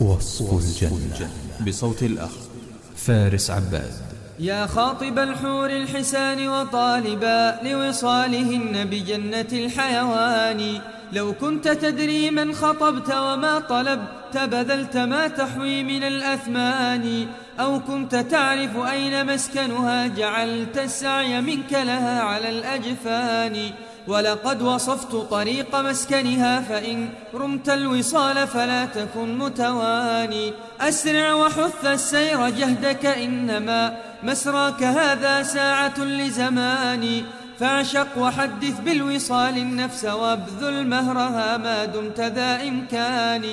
وصف الجنة. بصوت الأخ. فارس عباد. يا خاطب الحور الحسان وطالبا لوصالهن بجنة الحيوان. لو كنت تدري من خطبت وما طلبت بذلت ما تحوي من الأثمان. أو كنت تعرف أين مسكنها جعلت السعي منك لها على الأجفان. ولقد وصفت طريق مسكنها فإن رمت الوصال فلا تكن متواني. أسرع وحث السير جهدك إنما مسراك هذا ساعة لزمان فاعشق وحدث بالوصال النفس وابذل مهرها ما دمت ذا إمكان.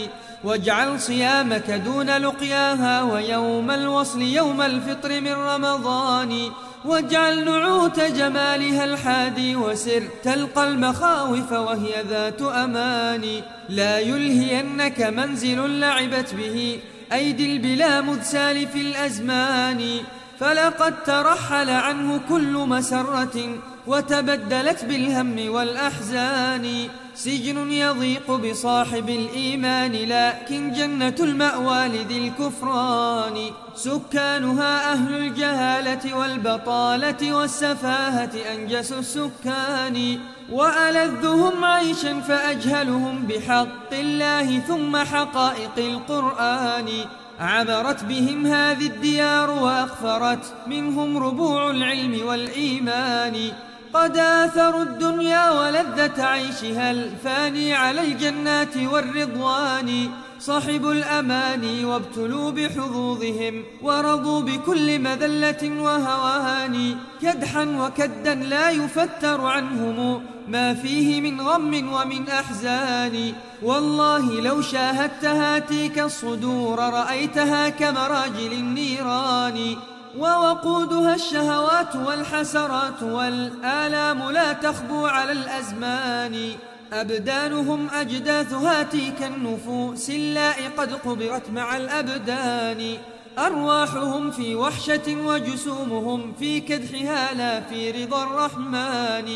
واجعل صيامك دون لقياها ويوم الوصل يوم الفطر من رمضان. واجعل نعوت جمالها الحادي وسر تلقى المخاوف وهي ذات أمان. لا يلهينك منزل لعبت به أيدي البلا مذ سالف الأزمان. فلقد ترحل عنه كل مسرة وتبدلت بالهم والأحزان. سجن يضيق بصاحب الإيمان لكن جنة المأوى لذي الكفران. سكانها أهل الجهالة والبطالة والسفاهة أنجس السكان. وألذهم عيشا فأجهلهم بحق الله ثم حقائق القرآن. عبرت بهم هذه الديار وأغفرت منهم ربوع العلم والإيمان. قد آثروا الدنيا ولذة عيشها الفاني على الجنات والرضوان. صحبوا الأماني وابتلوا بحظوظهم ورضوا بكل مذلة وهوان. كدحا وكدا لا يفتر عنهم ما فيه من غم ومن أحزان. والله لو شاهدت هاتيك الصدور رأيتها كمراجل النيران. ووقودها الشهوات والحسرات والآلام لا تخبو على الأزمان. أبدانهم أجداث هاتيك النفوس اللاء قد قبرت مع الأبدان. أرواحهم في وحشة وجسومهم في كدحها لا في رضا الرحمن.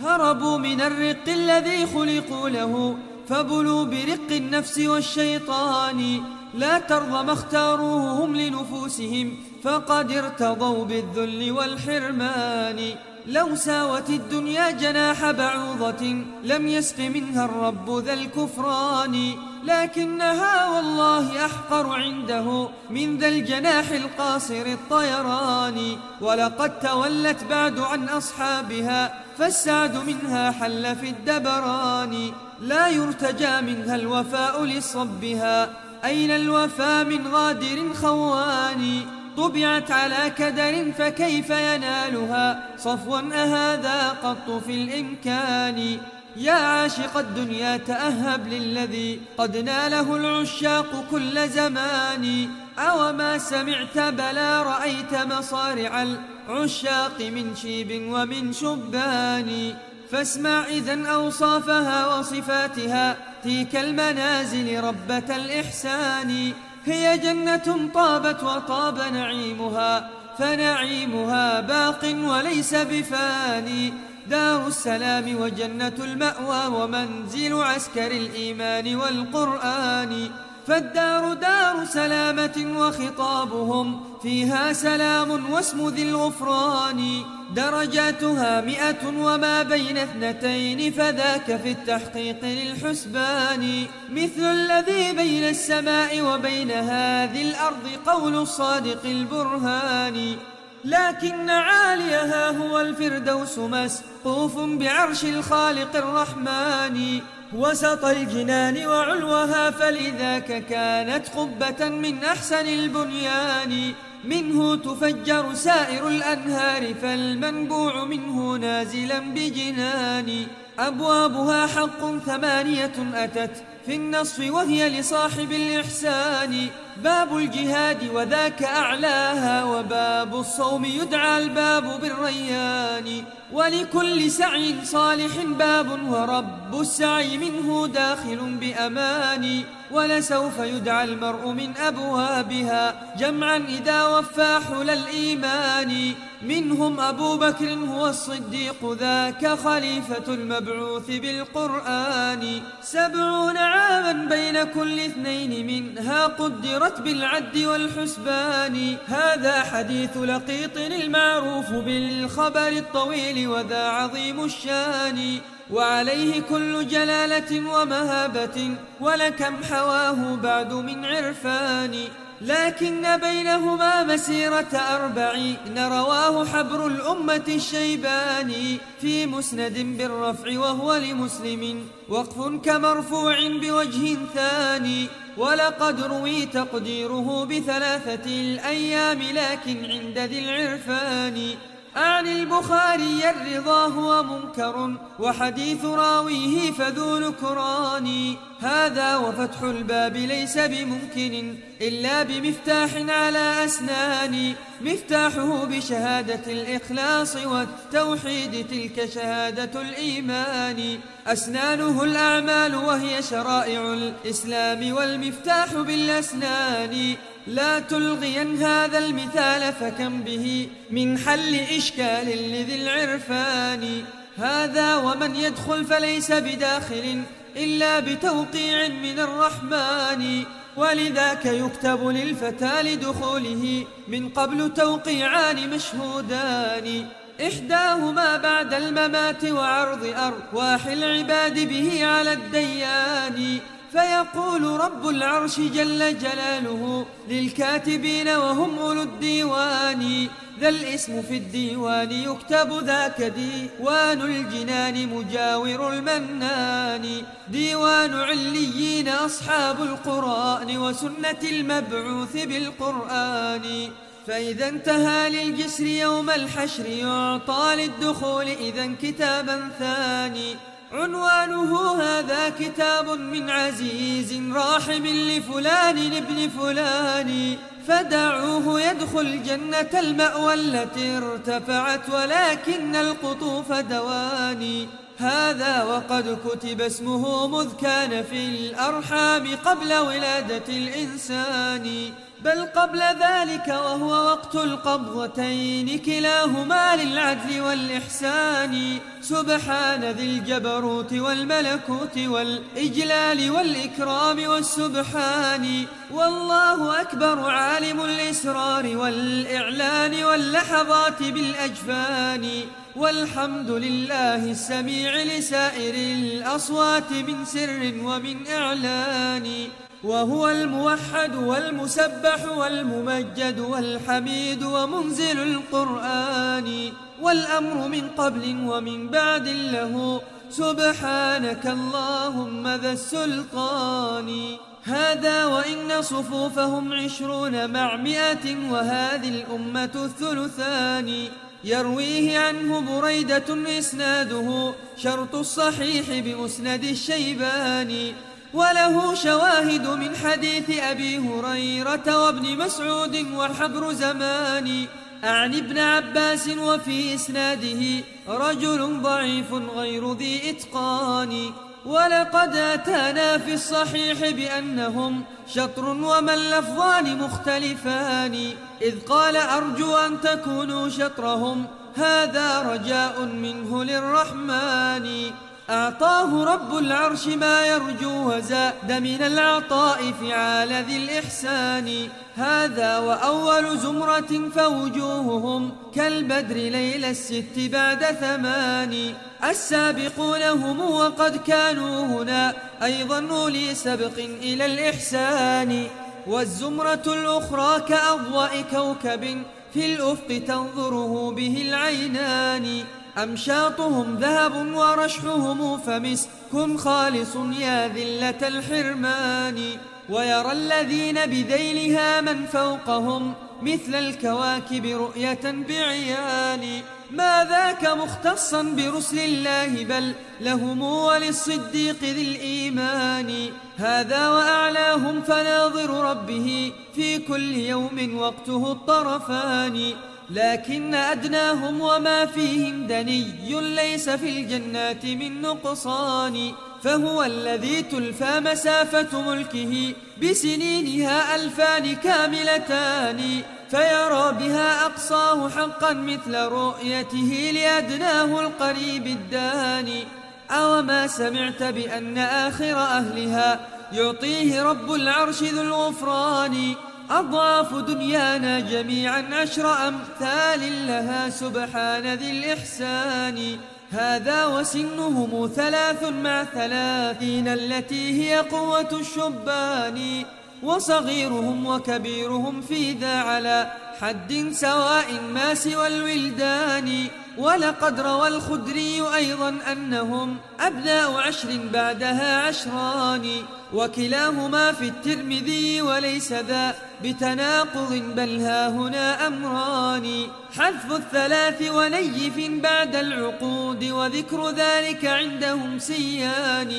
هربوا من الرق الذي خلقوا له فبلوا برق النفس والشيطان. لا ترضى ما اختاروه هم لنفوسهم فقد ارتضوا بالذل والحرمان. لو ساوت الدنيا جناح بعوضة لم يسق منها الرب ذا الكفران. لكنها والله أحقر عنده من ذا الجناح القاصر الطيران. ولقد تولت بعد عن أصحابها فالسعد منها حل في الدبران. لا يرتجى منها الوفاء لصبها أين الوفى من غادر خوان؟ طبعت على كدر فكيف ينالها؟ صفوا أهذا قط في الإمكان. يا عاشق الدنيا تأهب للذي قد ناله العشاق كل زمان. أو ما سمعت بلا رأيت مصارع العشاق من شيب ومن شبان. فاسمع إذا أوصافها وصفاتها تلك المنازل ربة الإحسان. هي جنة طابت وطاب نعيمها فنعيمها باق وليس بفاني. دار السلام وجنة المأوى ومنزل عسكر الإيمان والقرآن. فالدار دار سلامة وخطابهم فيها سلام واسم ذي الغفران. درجاتها مئة وما بين اثنتين فذاك في التحقيق للحسبان. مثل الذي بين السماء وبين هذه الأرض قول الصادق البرهان. لكن عاليها هو الفردوس مسقوف بعرش الخالق الرحمن. وسط الجنان وعلوها فلذاك كانت قبة من أحسن البنيان. منه تفجر سائر الأنهار فالمنبوع منه نازلا بجنان. أبوابها حق ثمانية أتت في النصف وهي لصاحب الإحسان. باب الجهاد وذاك أعلاها وباب الصوم يدعى الباب بالريان. ولكل سعي صالح باب ورب السعي منه داخل بأمان ولسوف يدعى المرء من أبوابها جمعا إذا وفى حل الإيمان. منهم أبو بكر هو الصديق ذاك خليفة المبعوث بالقرآن. سبعون عاما بين كل اثنين منها قدرت بالعد والحسبان. هذا حديث لقيط المعروف بالخبر الطويل وذا عظيم الشأن. وعليه كل جلالة ومهابة ولكم حواه بعد من عرفان. لكن بينهما مسيرة أربعين رواه حبر الأمة الشيباني في مسند بالرفع وهو لمسلم وقف كمرفوع بوجه ثاني ولقد روي تقديره بثلاثة الأيام لكن عند ذي العرفان. عن البخاري الرضا هو منكر وحديث راويه فذو نكران. هذا وفتح الباب ليس بممكن إلا بمفتاح على أسنان. مفتاحه بشهادة الإخلاص والتوحيد تلك شهادة الإيمان. أسنانه الأعمال وهي شرائع الإسلام والمفتاح بالأسنان. لا تلغين هذا المثال فكم به من حل إشكال لذي العرفان. هذا ومن يدخل فليس بداخل إلا بتوقيع من الرحمن. ولذاك يكتب للفتى لدخوله من قبل توقيعان مشهودان. إحداهما بعد الممات وعرض أرواح العباد به على الديان. فيقول رب العرش جل جلاله للكاتبين وهم أولو الديوان ذا الاسم في الديوان يكتب ذاك ديوان الجنان مجاور المنان ديوان عليين أصحاب القرآن وسنة المبعوث بالقرآن. فإذا انتهى للجسر يوم الحشر يعطى للدخول إذا كتابا ثاني. عنوانه هذا كتاب من عزيز راحم لفلان ابن فلان. فدعوه يدخل جنة المأوى التي ارتفعت ولكن القطوف دواني. هذا وقد كتب اسمه مذ كان في الأرحام قبل ولادة الإنسان. بل قبل ذلك وهو وقت القبضتين كلاهما للعدل والإحسان. سبحان ذي الجبروت والملكوت والإجلال والإكرام والسبحان. والله أكبر عالم الإسرار والإعلان واللحظات بالأجفان. والحمد لله السميع لسائر الأصوات من سر ومن إعلان. وهو الموحد والمسبح والممجد والحميد ومنزل القرآن والأمر من قبل ومن بعد له. سبحانك اللهم ذا السلطان. هذا وإن صفوفهم عشرون مع مئة وهذه الأمة الثلثان. يرويه عنه بريدة إسناده شرط الصحيح بمسند الشيباني. وله شواهد من حديث أبي هريرة وابن مسعود وحبر زمان. عن ابن عباس وفي إسناده رجل ضعيف غير ذي إتقان. ولقد أتانا في الصحيح بأنهم شطر وما اللفظان مختلفان. إذ قال أرجو أن تكونوا شطرهم هذا رجاء منه للرحمن. أعطاه رب العرش ما يرجو وزاد من العطاء فعال ذي الإحسان. هذا وأول زمرة فوجوههم كالبدر ليل الست بعد ثمان. السابقون هم وقد كانوا هنا أيضا أولي سبق إلى الإحسان. والزمرة الأخرى كأضواء كوكب في الأفق تنظره به العينان. أمشاطهم ذهب ورشحهم فمسك خالص يا ذلة الحرمان ويرى الذين بذيلها من فوقهم مثل الكواكب رؤية بعيان ما ذاك مختصا برسل الله بل لهم وللصديق ذي الإيمان هذا وأعلاهم فناظر ربه في كل يوم وقته الطرفان لكن أدناهم وما فيهم دني ليس في الجنات من نقصان فهو الذي تلفى مسافة ملكه بسنينها ألفان كاملتان فيرى بها أقصاه حقا مثل رؤيته لأدناه القريب الداني أو ما سمعت بأن آخر أهلها يعطيه رب العرش ذو الغفران؟ أضعاف دنيانا جميعا عشر أمثال لها سبحان ذي الإحسان. هذا وسنهم ثلاث مع ثلاثين التي هي قوة الشبان. وصغيرهم وكبيرهم في ذا على حد سواء ما سوى الولدان. ولقد روى الخدري أيضا أنهم أبناء عشر بعدها عشران وكلاهما في الترمذي وليس ذا بتناقض بل ها هنا أمران. حذف الثلاث ونيف بعد العقود وذكر ذلك عندهم سيان.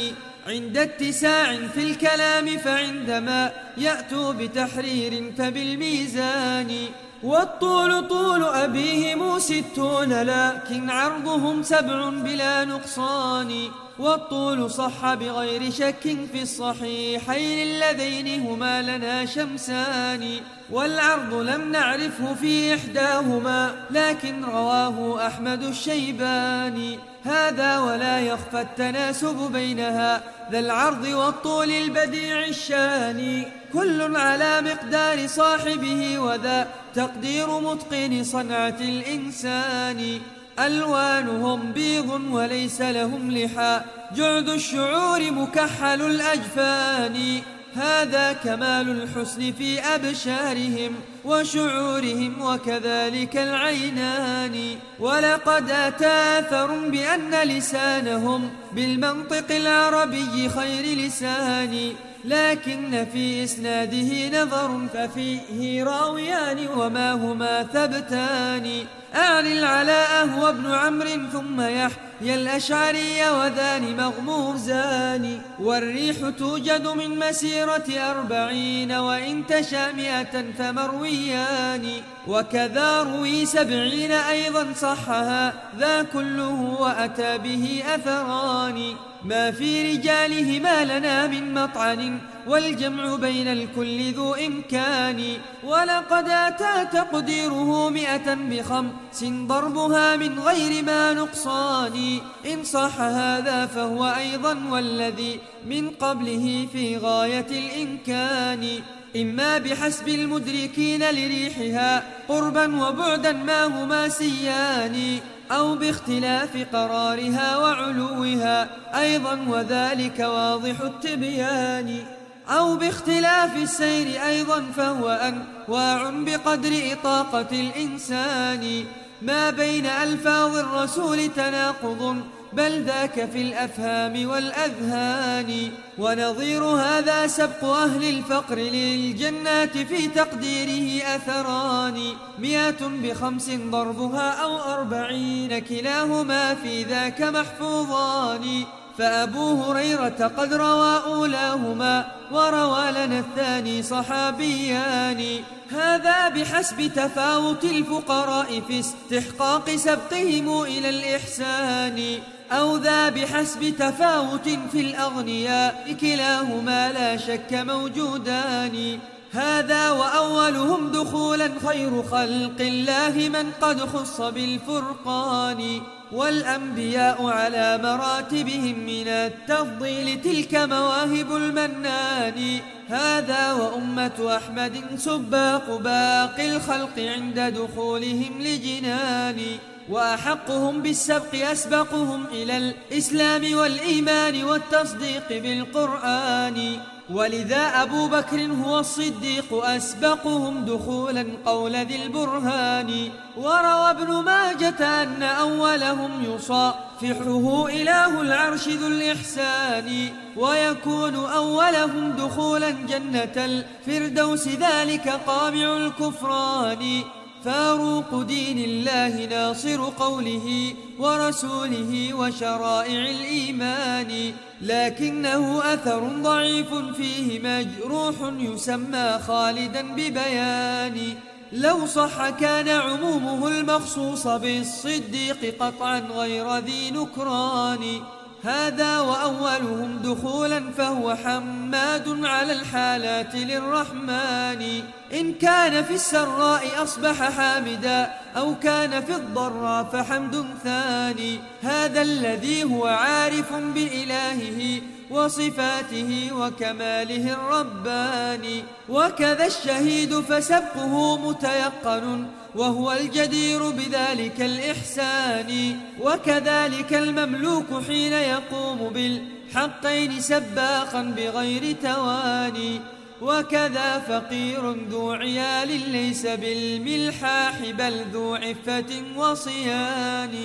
عند اتساع في الكلام فعندما يأتوا بتحرير فبالميزان. والطول طول أبيهم ستون لكن عرضهم سبع بلا نقصان. والطول صح بغير شك في الصحيحين اللذين هما لنا شمسان. والعرض لم نعرفه في إحداهما لكن رواه أحمد الشيباني. هذا ولا يخفى التناسب بينها ذا العرض والطول البديع الشاني كل على مقدار صاحبه وذا تقدير متقن صنعة الإنسان. ألوانهم بيض وليس لهم لحى جعد الشعور مكحل الأجفان. هذا كمال الحسن في أبشارهم وشعورهم وكذلك العينان. ولقد أتى أثر بأن لسانهم بالمنطق العربي خير لسان. لكن في إسناده نظر ففيه راويان وما هما ثبتان. أعني العلاء هو ابن عمرو ثم يحيى الأشعري وذان مغموزان والريح توجد من مسيرة أربعين وإن تشى مئة فمرويان وكذا روي سبعين أيضا صحها ذا كله وأتى به أثران ما في رجالهما لنا من مطعن والجمع بين الكل ذو إمكان. ولقد أتى تقديره مئة بخمس ضربها من غير ما نقصان. إن صح هذا فهو أيضا والذي من قبله في غاية الإمكان. إما بحسب المدركين لريحها قربا وبعدا ما هما سيان. أو باختلاف قرارها وعلوها أيضا وذلك واضح التبيان. أو باختلاف السير أيضا فهو أنواع بقدر إطاقة الإنسان. ما بين ألفاظ الرسول تناقض بل ذاك في الأفهام والأذهان. ونظير هذا سبق أهل الفقر للجنات في تقديره أثران. مئة بخمس ضربها أو أربعين كلاهما في ذاك محفوظان. فأبو هريرة قد روى أولاهما وروى لنا الثاني صحابيان. هذا بحسب تفاوت الفقراء في استحقاق سبقهم إلى الإحسان أو ذا بحسب تفاوت في الأغنياء كلاهما لا شك موجودان. هذا وأولهم دخولا خير خلق الله من قد خص بالفرقان. والأنبياء على مراتبهم من التفضيل تلك مواهب المنان. هذا وأمة أحمد سباق باقي الخلق عند دخولهم لجنان وأحقهم بالسبق أسبقهم إلى الإسلام والإيمان والتصديق بالقرآن. ولذا أبو بكر هو الصديق أسبقهم دخولا قول ذي البرهان وروى ابن ماجة أن أولهم يصافحه إله العرش ذو الإحسان ويكون أولهم دخولا جنة الفردوس ذلك قامع الكفران فاروق دين الله ناصر قوله ورسوله وشرائع الإيمان لكنه أثر ضعيف فيه مجروح يسمى خالدا ببيان. لو صح كان عمومه المخصوص بالصديق قطعا غير ذي نكران. هذا وأولهم دخولا فهو حماد على الحالات للرحمن. إن كان في السراء أصبح حامدا أو كان في الضراء فحمد ثاني. هذا الذي هو عارف بإلهه وصفاته وكماله الرباني وكذا الشهيد فسبقه متيقن وهو الجدير بذلك الإحسان وكذلك المملوك حين يقوم بالحقين سباقا بغير تواني وكذا فقير ذو عيال ليس بالملحاح بل ذو عفة وصيان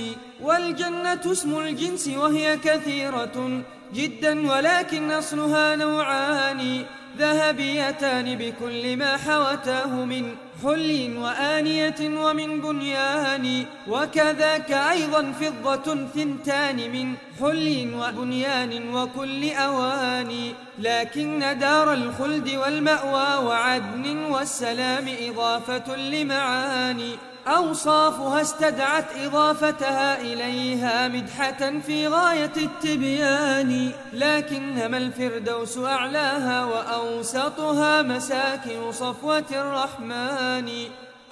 والجنة اسم الجنس وهي كثيرة جدا ولكن أصلها نوعان ذهبيتان بكل ما حوته من حلي وآنية ومن بنيان وكذاك أيضا فضة ثنتان من حلي وبنيان وكل أوان. لكن دار الخلد والمأوى وعدن والسلام إضافة لمعاني. أوصافها استدعت إضافتها إليها مدحة في غاية التبيان لكنما الفردوس أعلاها وأوسطها مساكن صفوة الرحمن.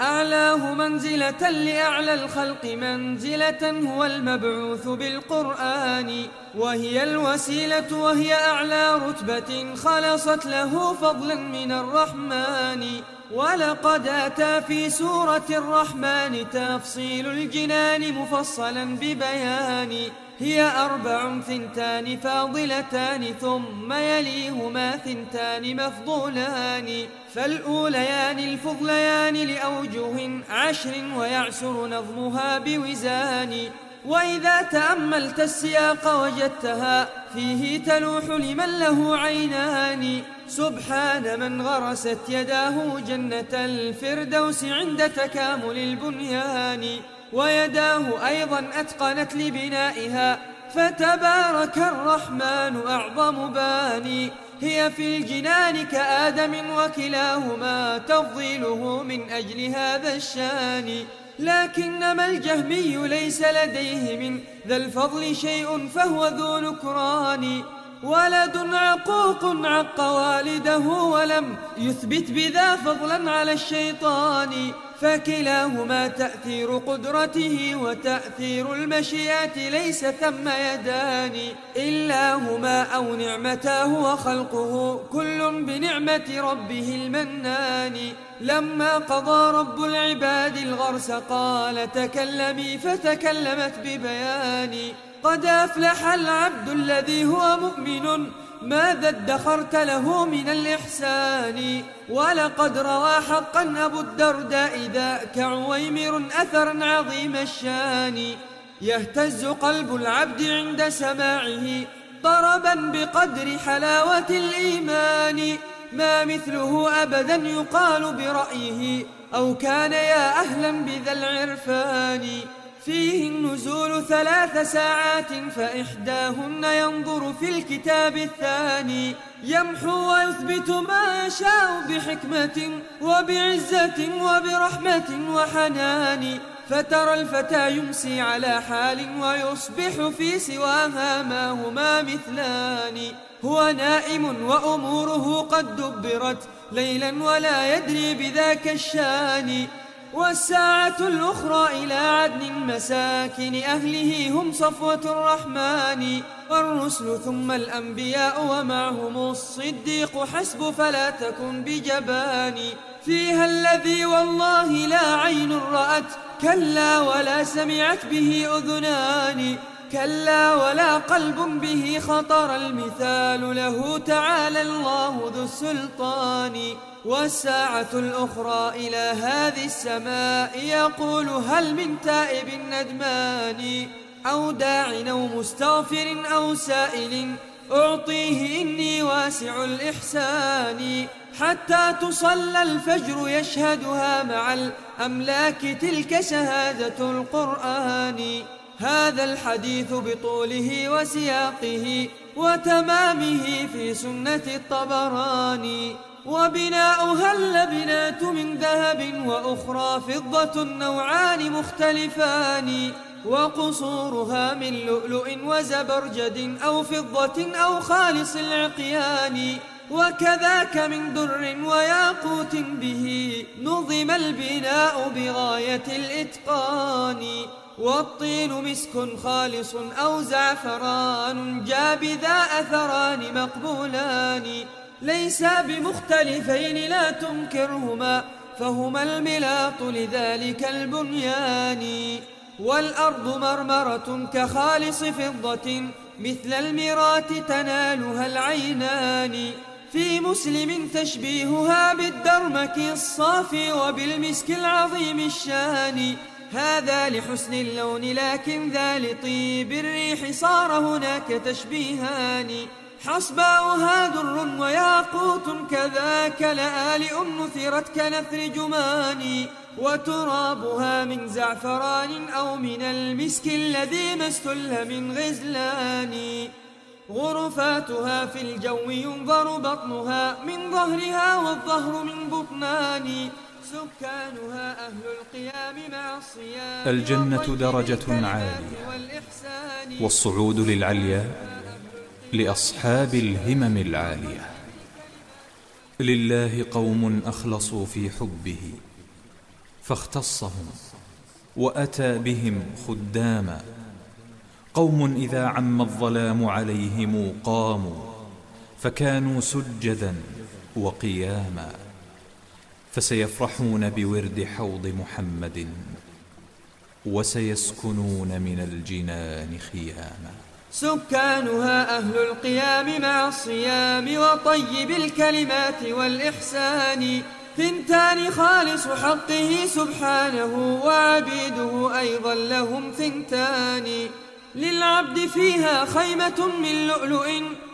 أعلاه منزلة لأعلى الخلق منزلة هو المبعوث بالقرآن. وهي الوسيلة وهي أعلى رتبة خلصت له فضلا من الرحمن. ولقد أتى في سورة الرحمن تفصيل الجنان مفصلا ببيان. هي أربع ثنتان فاضلتان ثم يليهما ثنتان مفضولان. فالأوليان الفضليان لأوجه عشر ويعسر نظمها بوزان. وإذا تأملت السياق وجدتها فيه تلوح لمن له عينان. سبحان من غرست يداه جنة الفردوس عند تكامل البنيان ويداه أيضا أتقنت لبنائها فتبارك الرحمن أعظم باني هي في الجنان كآدم وكلاهما تفضيله من أجل هذا الشان. لكنما الجهمي ليس لديه من ذا الفضل شيء فهو ذو نكران. ولد عقوق عق والده ولم يثبت بذا فضلا على الشيطان فكلاهما تأثير قدرته وتأثير المشيئة ليس ثم يدان إلا هما أو نعمتاه وخلقه كل بنعمة ربه المنان. لما قضى رب العباد الغرس قال تكلمي فتكلمت ببيان. قد أفلح العبد الذي هو مؤمن. ماذا ادخرت له من الإحسان؟ ولقد روى حقا أبو الدرداء ذاك عويمر أثرا عظيم الشان. يهتز قلب العبد عند سماعه ضربا بقدر حلاوة الإيمان. ما مثله أبدا يقال برأيه. أو كان يا أهلا بذا العرفان. فيه النزول ثلاث ساعات فإحداهن ينظر في الكتاب الثاني. يمحو ويثبت ما يشاء بحكمة وبعزة وبرحمة وحنان. فترى الفتى يمسي على حال ويصبح في سواها ما هما مثلان. هو نائم وأموره قد دبرت ليلا ولا يدري بذاك الشان. والساعة الأخرى إلى عدن مساكن أهله هم صفوة الرحمن والرسل ثم الأنبياء ومعهم الصديق حسب فلا تكن بجبان. فيها الذي والله لا عين رأت كلا ولا سمعت به أذنان. كلا ولا قلب به خطر المثال له تعالى الله ذو السلطان. والساعة الأخرى إلى هذه السماء يقول هل من تائب ندمان أو داع أو مستغفر أو سائل أعطيه إني واسع الإحسان حتى تصلى الفجر يشهدها مع الأملاك تلك شهادة القرآن. هذا الحديث بطوله وسياقه وتمامه في سنة الطبراني. وبناؤها اللبنات من ذهب وأخرى فضة نوعان مختلفان وقصورها من لؤلؤ وزبرجد أو فضة أو خالص العقيان. وكذاك من در وياقوت به نظم البناء بغاية الإتقان. والطين مسك خالص أو زعفران جاب ذا أثران مقبولان. ليس بمختلفين لا تنكرهما. فهما الملاط لذلك البنيان. والأرض مرمرة كخالص فضة مثل المرات تنالها العينان. في مسلم تشبيهها بالدرمك الصافي وبالمسك العظيم الشان. هذا لحسن اللون لكن ذا لطيب الريح صار هناك تشبيهان. حصباؤها در وياقوت كذاك لآلئ نثرت كنثر جمان وترابها من زعفران أو من المسك الذي ما استل من غزلان غرفاتها في الجو ينظر بطنها من ظهرها والظهر من بطنان سكانها أهل القيام مع الصيام الجنة درجة عالية. والصعود للعلياء. لأصحاب الهمم العالية. لله قوم أخلصوا في حبه فاختصهم وأتى بهم خداما. قوم إذا عم الظلام عليهم قاموا فكانوا سجدا وقياما. فسيفرحون بورد حوض محمد وسيسكنون من الجنان خياما. سكانها أهل القيام مع الصيام وطيب الكلمات والإحسان. ثنتان خالص حقه سبحانه وعبيده أيضا لهم ثنتان. للعبد فيها خيمة من لؤلؤ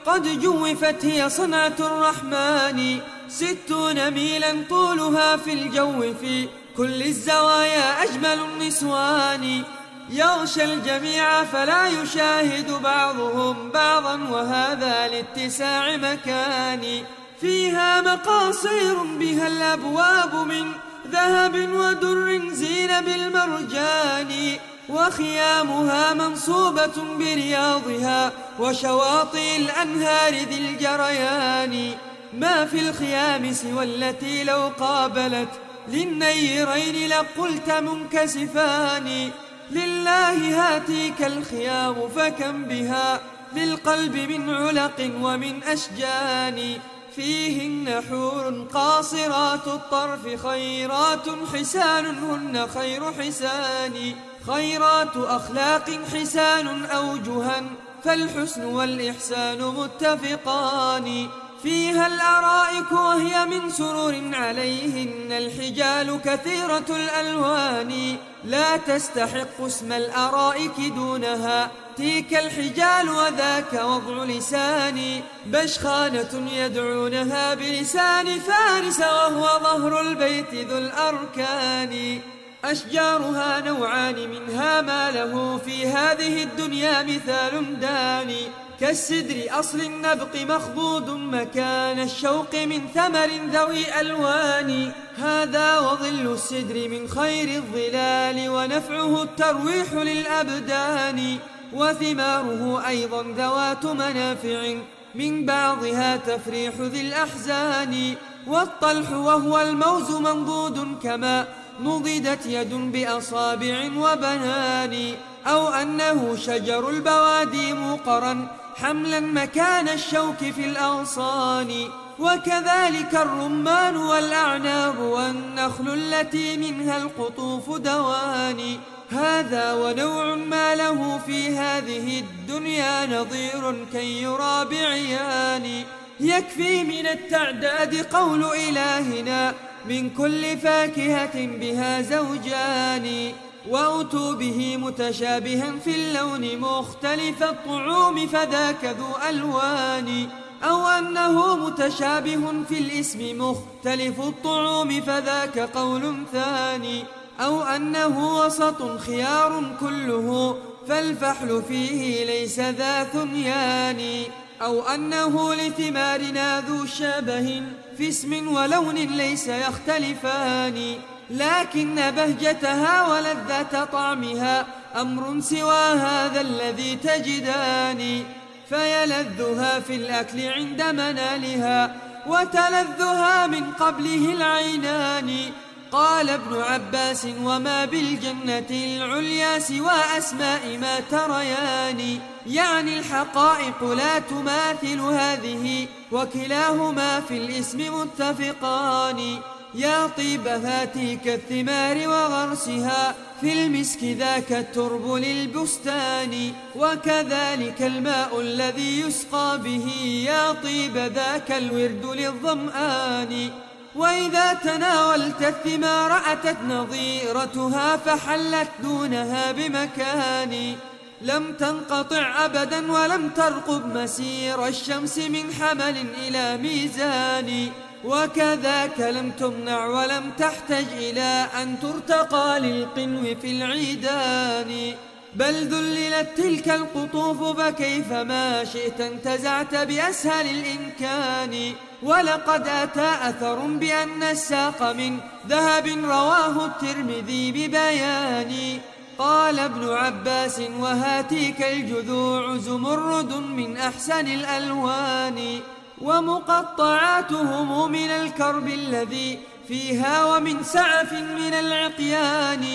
قد جوفت هي صنعة الرحمن. ستون ميلا طولها في الجو في كل الزوايا أجمل النسوان. يغشى الجميع فلا يشاهد بعضهم بعضا وهذا لاتساع مكان فيها مقاصير بها الأبواب من ذهب ودر زين بالمرجان وخيامها منصوبة برياضها وشواطئ الأنهار ذي الجريان. ما في الخيام سوى التي لو قابلت للنيرين لقلت منكسفان. لله هاتيك الخيام فكم بها للقلب من علق ومن أشجان فيهن حور قاصرات الطرف خيرات حسان هن خير حسان. خيرات أخلاق حسان أوجها فالحسن والإحسان متفقان. فيها الأرائك وهي من سرور عليهن. الحجال كثيرة الألوان لا تستحق اسم الأرائك دونها. تلك الحجال وذاك وضع لسان بشخانة يدعونها بلسان فارس وهو ظهر البيت ذو الأركان. أشجارها نوعان منها ما له في هذه الدنيا مثال داني كالسدر أصل النبق مخضود مكان الشوق من ثمر ذوي ألوان. هذا وظل السدر من خير الظلال ونفعه الترويح للأبدان. وثماره أيضا ذوات منافع من بعضها تفريح ذي الأحزان. والطلح وهو الموز منضود كما نضدت يد بأصابع وبنان. أو أنه شجر البوادي موقرا حملا مكان الشوك في الأغصان وكذلك الرمان والأعناب والنخل التي منها القطوف دوان هذا ونوع ما له في هذه الدنيا نظير كي يرى بعيان يكفي من التعداد قول إلهنا من كل فاكهة بها زوجان وأتوا به متشابها في اللون مختلف الطعوم فذاك ذو ألوان أو أنه متشابه في الاسم مختلف الطعوم فذاك قول ثاني أو أنه وسط خيار كله فالفحل فيه ليس ذا ثنيان أو أنه لثمارنا ذو شبه في اسم ولون ليس يختلفان. لكن بهجتها ولذة طعمها أمر سوى هذا الذي تجدان. فيلذها في الأكل عند منالها وتلذها من قبله العينان. قال ابن عباس وما بالجنة العليا سوى أسماء ما تريان. يعني الحقائق لا تماثل هذه وكلاهما في الاسم متفقان. يا طيب هاتيك الثمار وغرسها في المسك ذاك الترب للبستان وكذلك الماء الذي يسقى به يا طيب ذاك الورد للظمآن. وإذا تناولت الثمار أتت نظيرتها فحلت دونها بمكان. لم تنقطع أبدا ولم ترقب مسير الشمس من حمل إلى ميزان. وكذاك لم تمنع ولم تحتج إلى أن ترتقى للقنو في العيدان. بل ذللت تلك القطوف فكيف ما شئت انتزعت بأسهل الإمكان. ولقد أتى أثر بأن الساق من ذهب رواه الترمذي ببيان. قال ابن عباس وهاتيك الجذوع زمرد من أحسن الألوان. ومقطعاتهم من الكرب الذي فيها ومن سعف من العقيان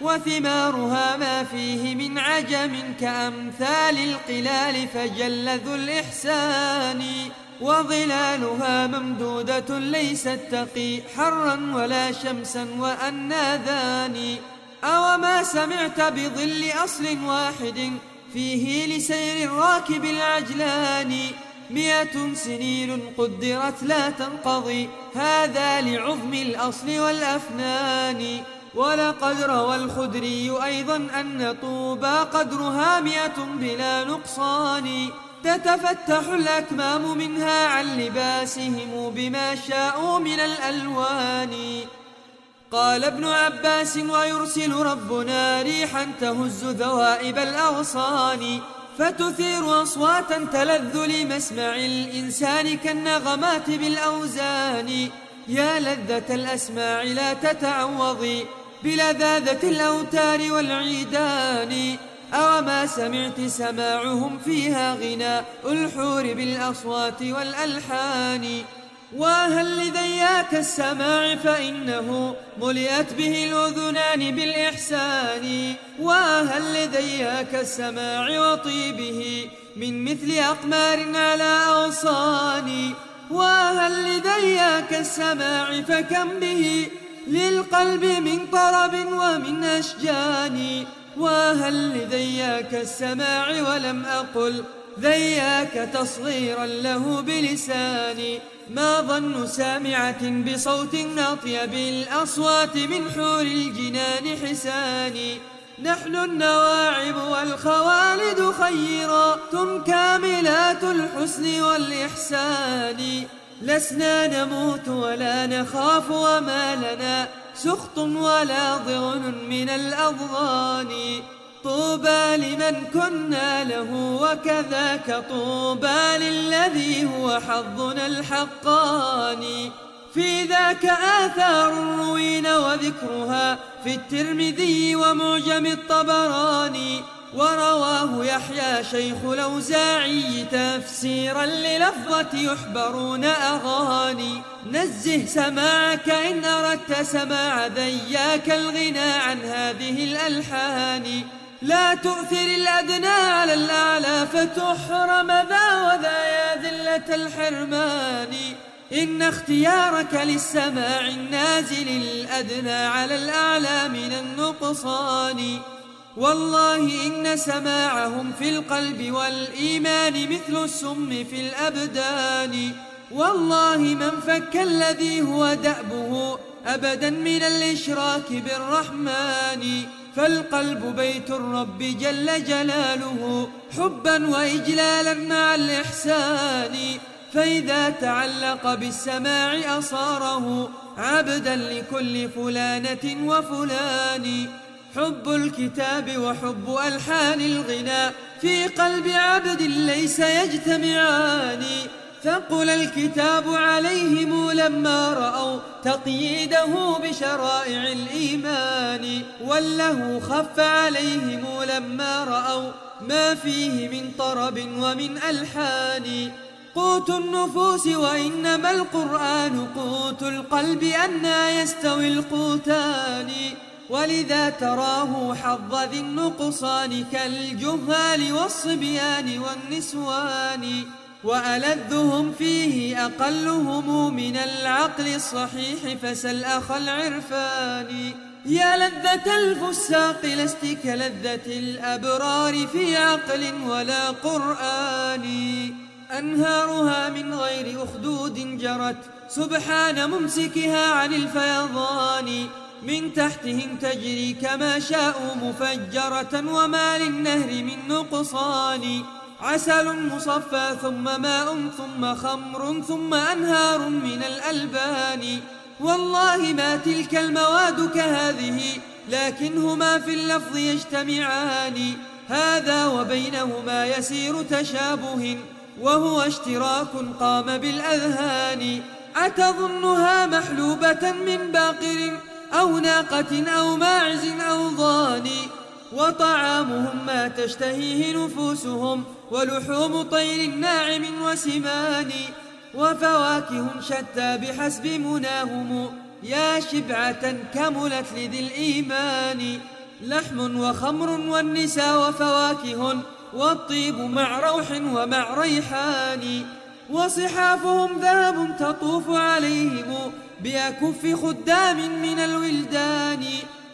وثمارها ما فيه من عجم كأمثال القلال فجل ذو الإحسان. وظلالها ممدودة ليست تقي حرا ولا شمسا وأناذان أوما سمعت بظل أصل واحد فيه لسير الراكب العجلان. مئة سنين قدرت لا تنقضي. هذا لعظم الأصل والأفنان. ولقد روى الخدري أيضا أن طوبى قدرها مئة بلا نقصان. تتفتح الأكمام منها عن لباسهم بما شاءوا من الألوان. قال ابن عباس ويرسل ربنا ريحا تهز ذوائب الأغصان. فتثير أصواتا تلذ لمسمع الإنسان كالنغمات بالأوزان. يا لذة الأسماع لا تتعوضي بلذاذة الأوتار والعيدان. أوما سمعت سماعهم فيها غناء الحور بالأصوات والألحان. وهل لذياك السماع فإنه ملئت به الأذنان بالإحسان؟ وهل لذياك السماع وطيبه من مثل أقمار على أغصان؟ وهل لذياك السماع فكم به للقلب من طرب ومن أشجان؟ وهل لذياك السماع ولم أقل ذياك تصغيرا له بلساني؟ ما ظن سامعة بصوت أطيب الأصوات من حور الجنان حساني نحن النواعب والخوالد خيرات كاملات الحسن والإحسان. لسنا نموت ولا نخاف وما لنا سخط ولا ضغن من الأضغان. طوبى لمن كنا له وكذاك طوبى للذي هو حظنا الحقاني في ذاك آثار روين وذكرها في الترمذي ومعجم الطبراني. ورواه يحيى شيخ الأوزاعي تفسيرا للفظة يحبرون أغاني. نزه سماعك إن أردت سماع ذياك الغنى عن هذه الألحان. لا تؤثر الأدنى على الأعلى فتحرم ذا وذا يا ذلة الحرمان. إن اختيارك للسماع النازل الأدنى على الأعلى من النقصان. والله إن سماعهم في القلب والإيمان مثل السم في الأبدان. والله من فك الذي هو دأبه أبدا من الإشراك بالرحمن. فالقلب بيت الرب جل جلاله حبا وإجلالا مع الإحسان. فإذا تعلق بالسماع أصاره عبدا لكل فلانة وفلان. حب الكتاب وحب ألحان الغناء في قلب عبد ليس يجتمعان. ثقل الكتاب عليهم لما رأوا تقييده بشرائع الإيمان وله خف عليهم لما رأوا ما فيه من طرب ومن ألحان. قوت النفوس وإنما القرآن قوت القلب أنا يستوي القوتان. ولذا تراه حظ ذي النقصان كالجهال والصبيان والنسوان. وألذهم فيه أقلهم من العقل الصحيح فسل أخ العرفان. يا لذة الفساق لست كلذة الأبرار في عقل ولا قرآن. أنهارها من غير أخدود جرت سبحان ممسكها عن الفيضان. من تحتهم تجري كما شاءوا مفجرة وما للنهر من نقصان. عسل مصفى ثم ماء ثم خمر ثم أنهار من الألبان. والله ما تلك المواد كهذه لكنهما في اللفظ يجتمعان. هذا وبينهما يسير تشابه وهو اشتراك قام بالأذهان. أتظنها محلوبة من باقر أو ناقة أو ماعز أو ضان وطعامهم ما تشتهيه نفوسهم ولحوم طير ناعم وسمان وفواكه شتى بحسب مناهم يا شبعة كملت لذي الإيمان لحم وخمر والنساء وفواكه والطيب مع روح ومع ريحان وصحافهم ذهب تطوف عليهم بأكف خدام من الولدان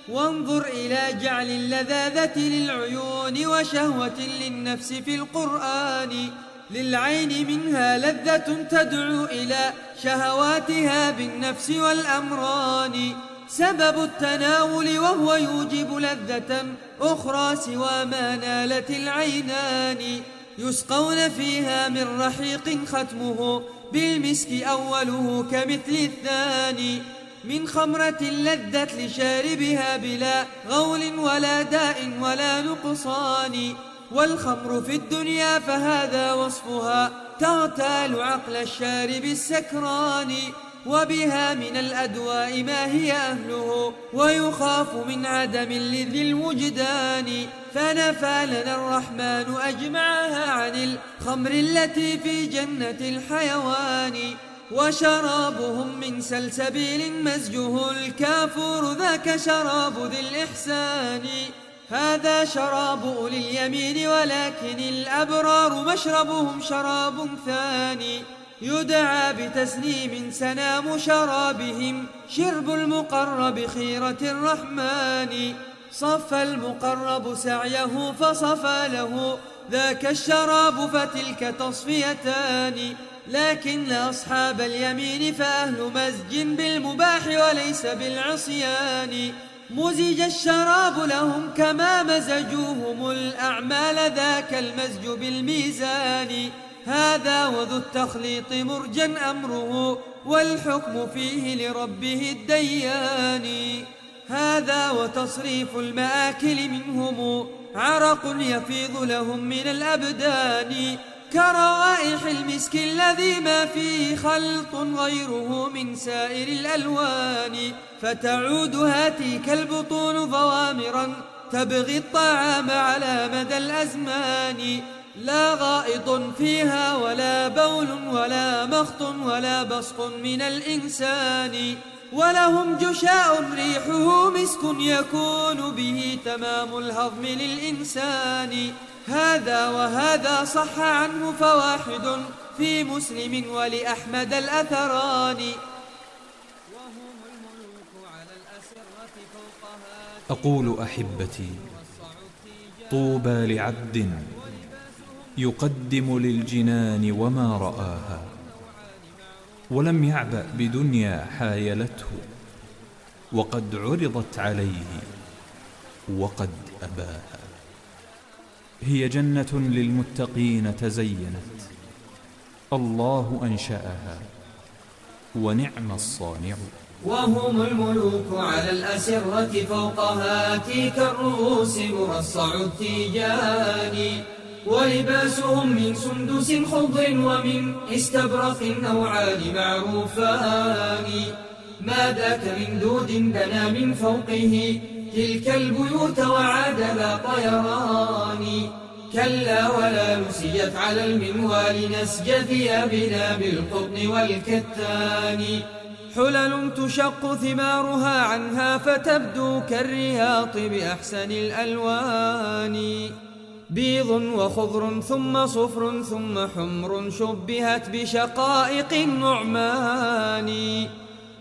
وانظر إلى جعل اللذاذة للعيون وشهوة للنفس في القرآن. للعين منها لذة تدعو إلى شهواتها بالنفس والأمران. سبب التناول وهو يوجب لذة أخرى سوى ما نالت العينان. يسقون فيها من رحيق ختمه بالمسك أوله كمثل الثاني. من خمرة لذت لشاربها بلا غول ولا داء ولا نقصان. والخمر في الدنيا فهذا وصفها تغتال عقل الشارب السكران. وبها من الأدواء ما هي أهله ويخاف من عدم لذي الوجدان فنفى لنا الرحمن أجمعها عن الخمر التي في جنة الحيوان. وشرابهم من سلسبيل مزجه الكافور ذاك شراب ذي الإحسان. هذا شراب أولي اليمين ولكن الأبرار مشربهم شراب ثاني. يدعى بتسليم سنام شرابهم شرب المقرب خيرة الرحمن. صف المقرب سعيه فصفى له ذاك الشراب فتلك تصفيتان. لكن أصحاب اليمين فأهل مزج بالمباح وليس بالعصيان. مزج الشراب لهم كما مزجوهم الأعمال ذاك المزج بالميزان. هذا وذو التخليط مرجا أمره والحكم فيه لربه الديان. هذا وتصريف المآكل منهم عرق يفيض لهم من الأبدان. كروائح المسك الذي ما فيه خلط غيره من سائر الألوان فتعود هاتيك البطون ضوامرا تبغي الطعام على مدى الأزمان. لا غائط فيها ولا بول ولا مخط ولا بصق من الإنسان. ولهم جشاء ريحه مسك يكون به تمام الهضم للإنسان. هذا وهذا صح عنه فواحد في مسلم ولأحمد الأثران. وهم الملوك على الأسرة فوقها أقول أحبتي طوبى لعبد يقدم للجنان وما رآها ولم يعبأ بدنيا حايلته وقد عرضت عليه وقد أباها. هي جنة للمتقين تزينت. الله أنشأها ونعم الصانع. وهم الملوك على الأسرة فوق هاتيك الرؤوس مرصع التيجان. ولباسهم من سندس خضر ومن استبرق نوعان معروفان. ما ذاك من دود بنى من فوقه تلك البيوت وعاد لا طيران. كلا ولا نسيت على المنوال نسج ثيابنا بالقطن والكتان. حلل تشق ثمارها عنها فتبدو كالرياط بأحسن الألوان. بيض وخضر ثم صفر ثم حمر شبهت بشقائق النعمان.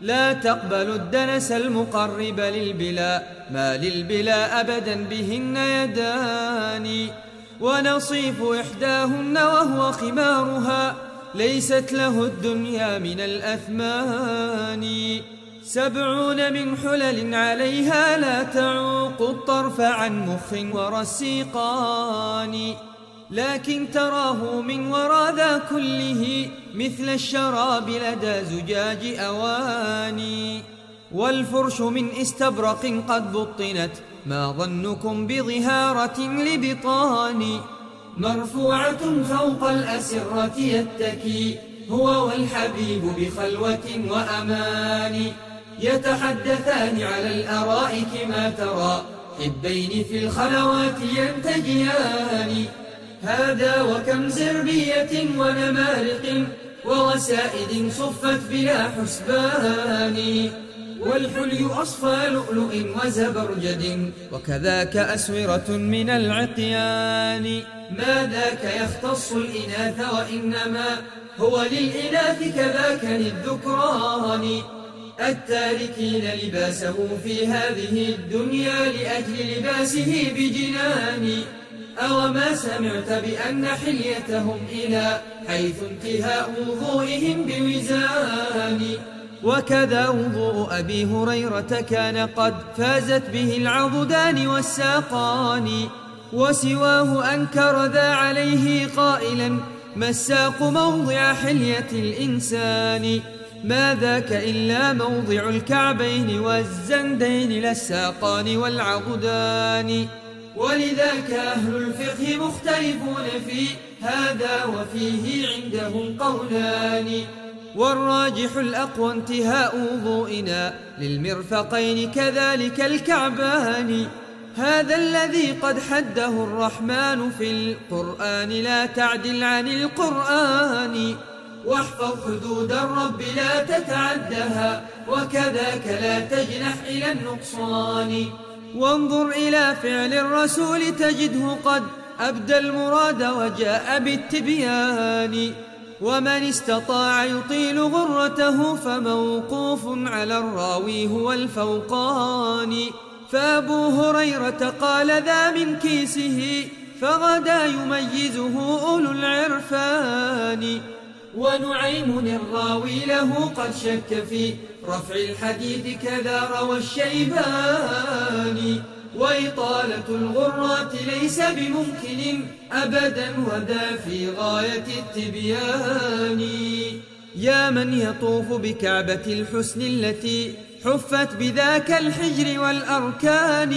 لا تقبل الدنس المقرب للبلا ما للبلا أبدا بهن يدان. ونصيف إحداهن وهو خمارها ليست له الدنيا من الأثمان. سبعون من حلل عليها لا تعوق الطرف عن مخ ورسيقان. لكن تراه من وراء ذا كله مثل الشراب لدى زجاج أواني. والفرش من استبرق قد بطنت ما ظنكم بظهارة لبطان. مرفوعة فوق الأسرة يتكي هو والحبيب بخلوة وأمان. يتحدثان على الأرائك ما ترى حبين في الخلوات ينتجيان. هذا وكم زربية ونمارق ووسائد صفت بلا حسبان. والحلي أصفى لؤلؤ وزبرجد وكذاك أسورة من العقيان ما ذاك يختص الإناث وإنما هو للإناث كذاك للذكران. التاركين لباسه في هذه الدنيا لأجل لباسه بجنان. أوما سمعت بأن حليتهم إلى حيث انتهاء وضوئهم بوزان. وكذا وضوء أبي هريرة كان قد فازت به العضدان والساقان. وسواه أنكر ذا عليه قائلا ما الساق موضع حلية الإنسان؟ ما ذاك إلا موضع الكعبين والزندين للساقان والعضدان. ولذاك أهل الفقه مختلفون في هذا وفيه عندهم قولان. والراجح الأقوى انتهاء وضوئنا للمرفقين كذلك الكعبان. هذا الذي قد حده الرحمن في القرآن لا تعدل عن القرآن. واحفظ حدود الرب لا تتعدها وكذاك لا تجنح إلى النقصان. وانظر إلى فعل الرسول تجده قد أبدى المراد وجاء بالتبيان. ومن استطاع يطيل غرته فموقوف على الراوي هو الفوقان. فأبو هريرة قال ذا من كيسه فغدا يميزه أولو العرفان. ونعيم الراوي له قد شك في رفع الحديث كذا روى الشيباني. وإطالة الغرات ليس بممكن أبدا وذا في غاية التبيان. يا من يطوف بكعبة الحسن التي حفت بذاك الحجر والأركان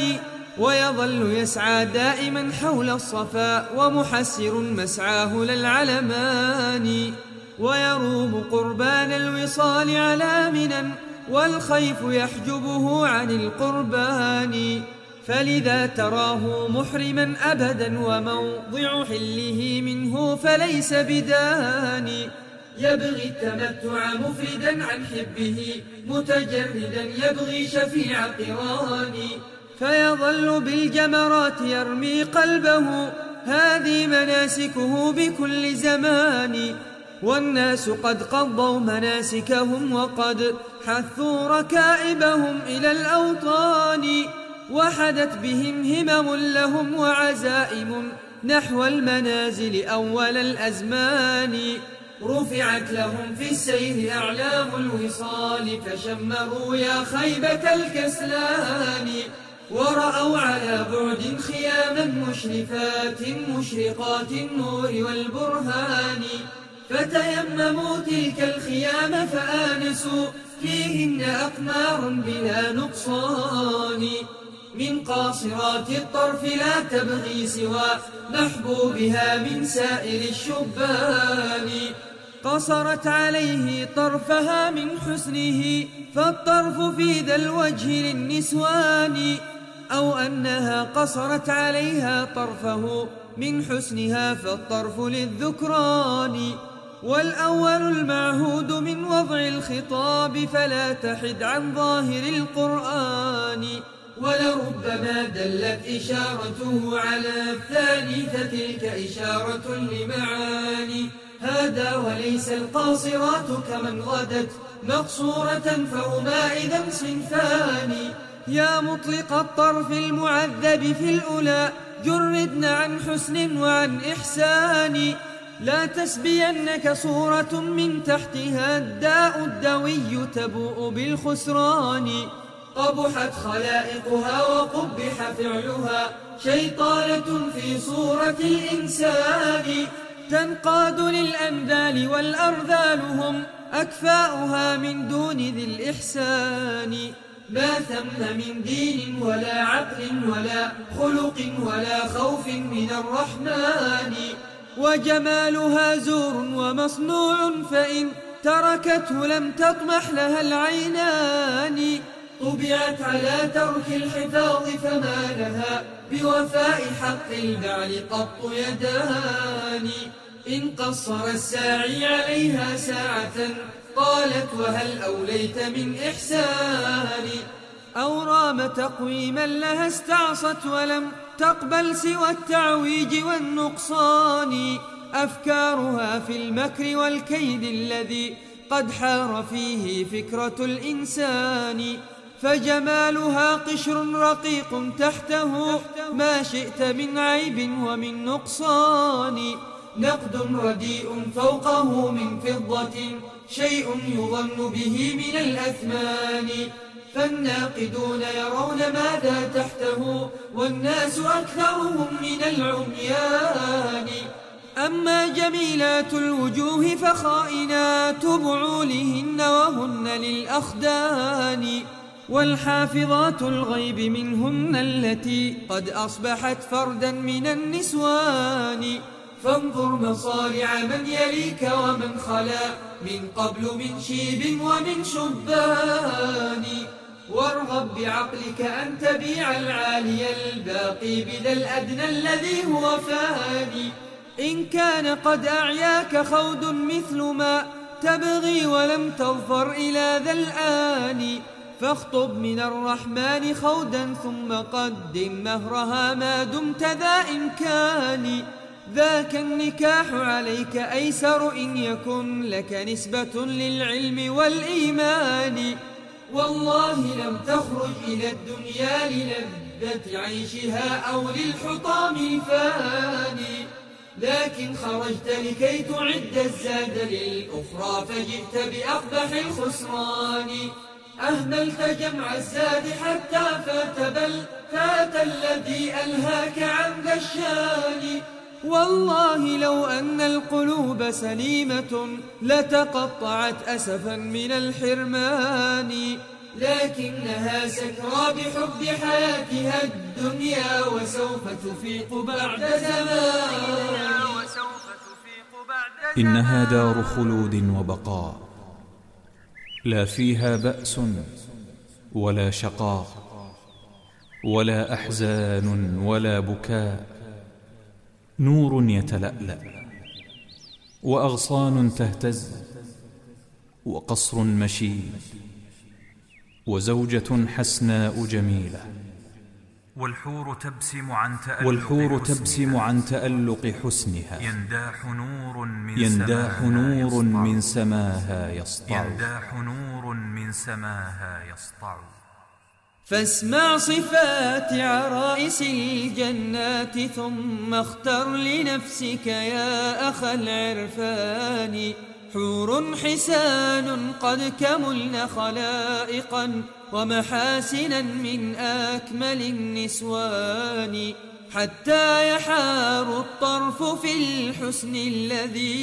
ويظل يسعى دائما حول الصفا ومحسر مسعاه للعلمان. ويروم قربان الوصال على منا والخيف يحجبه عن القربان. فلذا تراه محرما أبدا وموضع حله منه فليس بداني يبغي التمتع مفردا عن حبه متجردا يبغي شفيع قراني فيظل بالجمرات يرمي قلبه هذه مناسكه بكل زمان. والناس قد قضوا مناسكهم وقد حثوا ركائبهم إلى الأوطان. وحدت بهم همم لهم وعزائم نحو المنازل أول الأزمان. رفعت لهم في السير أعلام الوصال فشمروا يا خيبة الكسلان. ورأوا على بعد خياما مشرفات مشرقات النور والبرهان. فتيمموا تلك الخيام فآنسوا فيهن أقمار بلا نقصان. من قاصرات الطرف لا تبغي سوى محبوبها من سائر الشبان. قصرت عليه طرفها من حسنه فالطرف في ذا الوجه للنسوان. أو أنها قصرت عليها طرفه من حسنها فالطرف للذكران. والأول المعهود من وضع الخطاب فلا تحد عن ظاهر القرآن. ولربما دلت إشارته على الثاني فتلك إشارة لمعاني. هذا وليس القاصرات كمن غدت مقصورة فهما إذا صنفان. يا مطلق الطرف المعذب في الأولى جردن عن حسن وعن إحسان. لا تسبينك صورة من تحتها الداء الدوي تبوء بالخسران. قبحت خلائقها وقبح فعلها شيطانة في صورة الإنسان. تنقاد للأنذال والأرذال هم أكفاؤها من دون ذي الإحسان. ما ثم من دين ولا عقل ولا خلق ولا خوف من الرحمن. وجمالها زور ومصنوع فإن تركته لم تطمح لها العينان. طبعت على ترك الحفاظ فما لها بوفاء حق البعل قط يدان. إن قصر الساعي عليها ساعة قالت وهل أوليت من إحسان؟ أو رام تقويما لها استعصت ولم تقبل سوى التعويج والنقصان. أفكارها في المكر والكيد الذي قد حار فيه فكرة الإنسان. فجمالها قشر رقيق تحته. ما شئت من عيب ومن نقصان. نقد رديء فوقه من فضة. شيء يظن به من الأثمان. فالناقدون يرون ماذا تحته. والناس أكثرهم من العميان. أما جميلات الوجوه فخائنات بعولهن وهن للأخدان. والحافظات الغيب منهن التي قد أصبحت فردا من النسوان. فانظر مصارع من يليك ومن خلا من قبل من شيب ومن شبان. وارغب بعقلك أن تبيع العالي الباقي بذا الأدنى الذي هو فاني. إن كان قد أعياك خود مثل ما تبغي ولم تظفر إلى ذا الآن. فاخطب من الرحمن خودا ثم قدم مهرها ما دمت ذا إمكان. ذاك النكاح عليك أيسر إن يكن لك نسبة للعلم والإيمان. والله لم تخرج إلى الدنيا للذة عيشها أو للحطام الفاني. لكن خرجت لكي تعد الزاد للأخرى فجئت بأقبح الخسران. أهملت جمع الزاد حتى فات بل فات الذي ألهاك عن الشان والله لو أن القلوب سليمة لتقطعت أسفا من الحرمان. لكنها سكرى بحب حياتها الدنيا وسوف تفيق بعد زمان. إنها دار خلود وبقاء. لا فيها بأس ولا شقاء ولا أحزان ولا بكاء. نور يتلألأ وأغصان تهتز وقصر مشيد وزوجة حسناء جميلة. والحور تبسم عن تألق والحور حسنها. تبسم عن تألق حسنها. ينداح نور من ينداح سماها نور يسطع. من سماها يسطع. ينداح نور من سماها يسطع. فاسمع صفات عرائس الجنات ثم اختر لنفسك يا أخ العرفان. حور حسان قد كملن خلائقا ومحاسنا من أكمل النسوان حتى يحار الطرف في الحسن الذي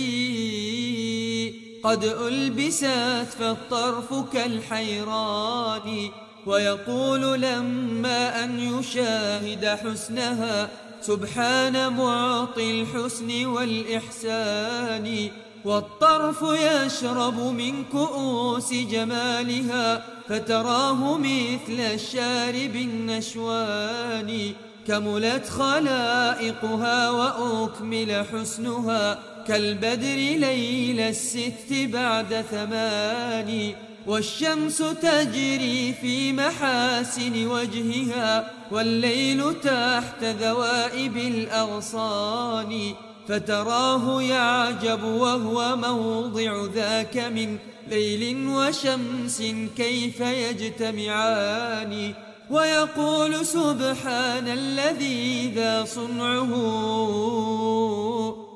قد ألبست فالطرف كالحيران ويقول لما أن يشاهد حسنها سبحان معطي الحسن والإحسان والطرف يشرب من كؤوس جمالها فتراه مثل الشارب النشوان. كملت خلائقها وأكمل حسنها كالبدر ليل الست بعد ثمان. والشمس تجري في محاسن وجهها والليل تحت ذوائب الأغصان. فتراه يعجب وهو موضع ذاك من ليل وشمس كيف يجتمعان. ويقول سبحان الذي ذا صنعه.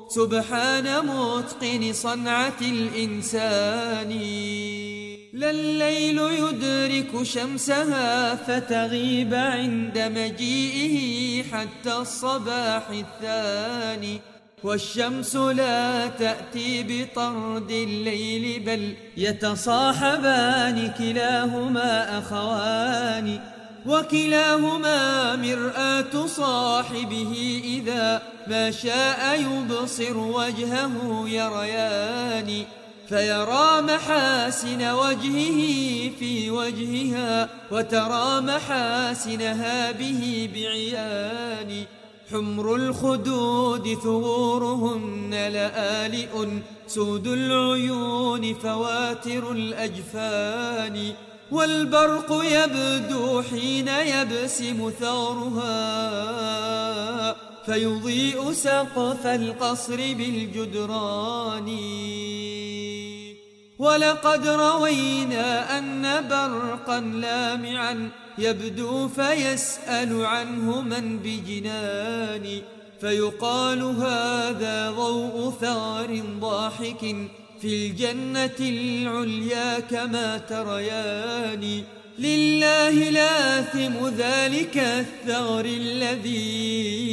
سبحان متقن صنعة الإنسان. لا الليل يدرك شمسها فتغيب عند مجيئه حتى الصباح الثاني. والشمس لا تأتي بطرد الليل بل يتصاحبان كلاهما أخوان. وكلاهما مرآة صاحبه إذا ما شاء يبصر وجهه يريان. فيرى محاسن وجهه في وجهها وترى محاسنها به بعيان. حمر الخدود ثغورهن لآلئ سود العيون فواتر الأجفان والبرق يبدو حين يبسم ثارها فيضيء سقف القصر بالجدران ولقد روينا أن برقا لامعا يبدو فيسأل عنه من بجنان فيقال هذا ضوء ثار ضاحك في الجنة العليا كما تريان. لله لاثم ذلك الثغر الذي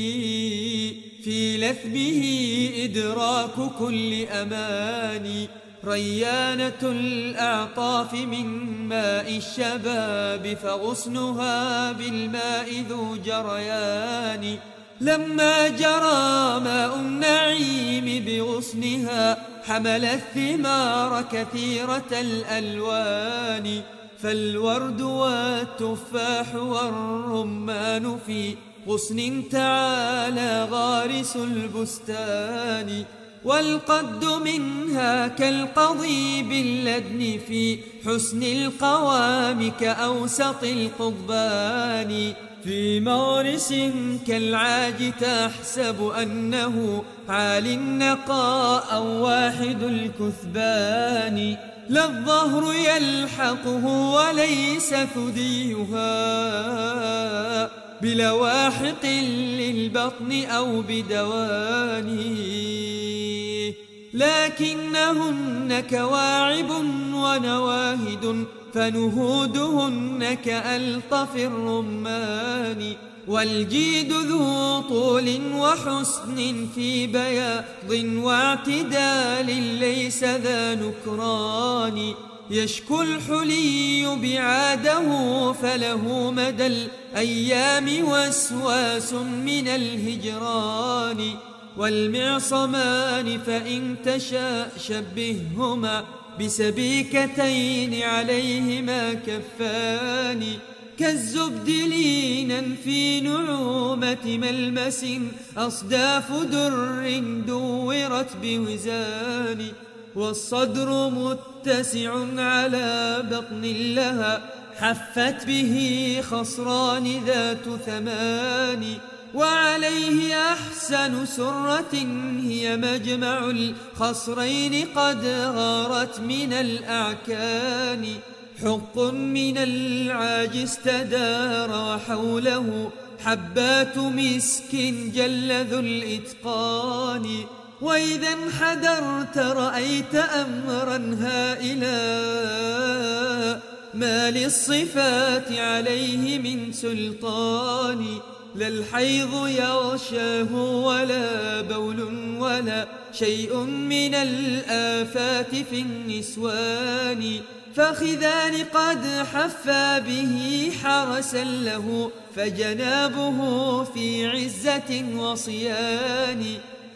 في لثبه إدراك كل أمان. ريانة الأعطاف من ماء الشباب فغصنها بالماء ذو جريان. لما جرى ماء النعيم بغصنها حمل الثمار كثيرة الألوان. فالورد والتفاح والرمان في غصن تعالى غارس البستان. والقد منها كالقضيب اللدن في حسن القوام كأوسط القضبان. في مغرس كالعاج تحسب أنه عالي النقاء أو واحد الكثبان. لا الظهر يلحقه وليس ثديها. بلواحق للبطن أو بدوانه لكنهن كواعب ونواهد فنهودهن كألطف الرمان. والجيد ذو طول وحسن في بياض واعتدال ليس ذا نكران. يشكو الحلي بعاده فله مدى الأيام وسواس من الهجران والمعصمان فإن تشاء شبههما بسبيكتين عليهما كفان كالزبد لينا في نعومة ملمس أصداف در دورت بوزان والصدر متسع على بطن لها حفت به خصران ذات ثمان وعليه أحسن سرة هي مجمع الخصرين قد غارت من الأعكان. حق من العاج استدار وحوله حبات مسك جل ذو الإتقان. وإذا انحدرت رأيت أمرا هائلا ما للصفات عليه من سلطان لا الحيض يغشاه ولا بول ولا شيء من الآفات في النسوان فخذان قد حفى به حرسا له فجنابه في عزة وصيان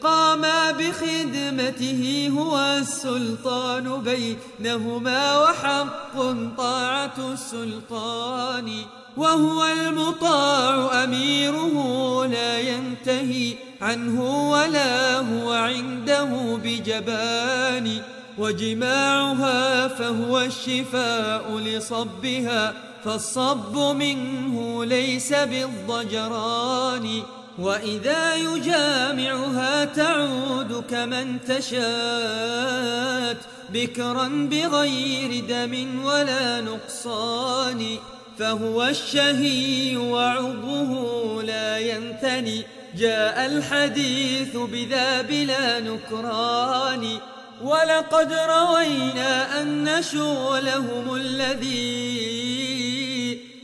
قاما بخدمته هو السلطان بينهما وحق طاعة السلطان وهو المطاع أميره لا ينتهي عنه ولا هو عنده بجبان وجماعها فهو الشفاء لصبها فالصب منه ليس بالضجران وإذا يجامعها تعود كمن تشات بكرا بغير دم ولا نقصان فهو الشهي وعضه لا ينثني جاء الحديث بذا بلا نكران ولقد روينا أن شغلهم الذي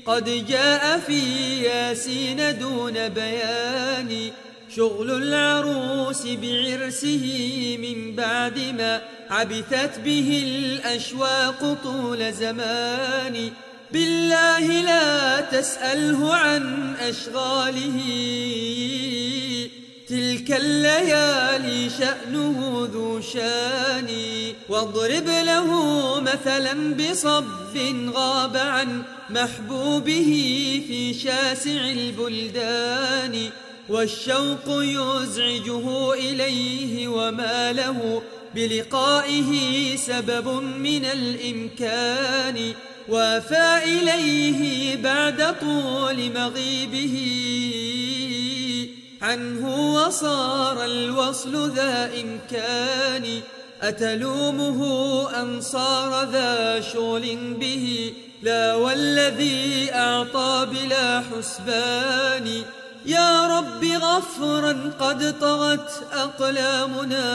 قد جاء في ياسين دون بيان شغل العروس بعرسه من بعد ما عبثت به الأشواق طول زمان. بالله لا تسأله عن أشغاله. تلك الليالي شأنه ذو شان واضرب له مثلا بصب غاب عن محبوبه في شاسع البلدان والشوق يزعجه إليه وما له بلقائه سبب من الإمكان وافى إليه بعد طول مغيبه. عنه وصار الوصل ذا إمكان. أتلومه أن صار ذا شغل به؟ لا والذي أعطى بلا حسبان. يا رب غفرا قد طغت أقلامنا.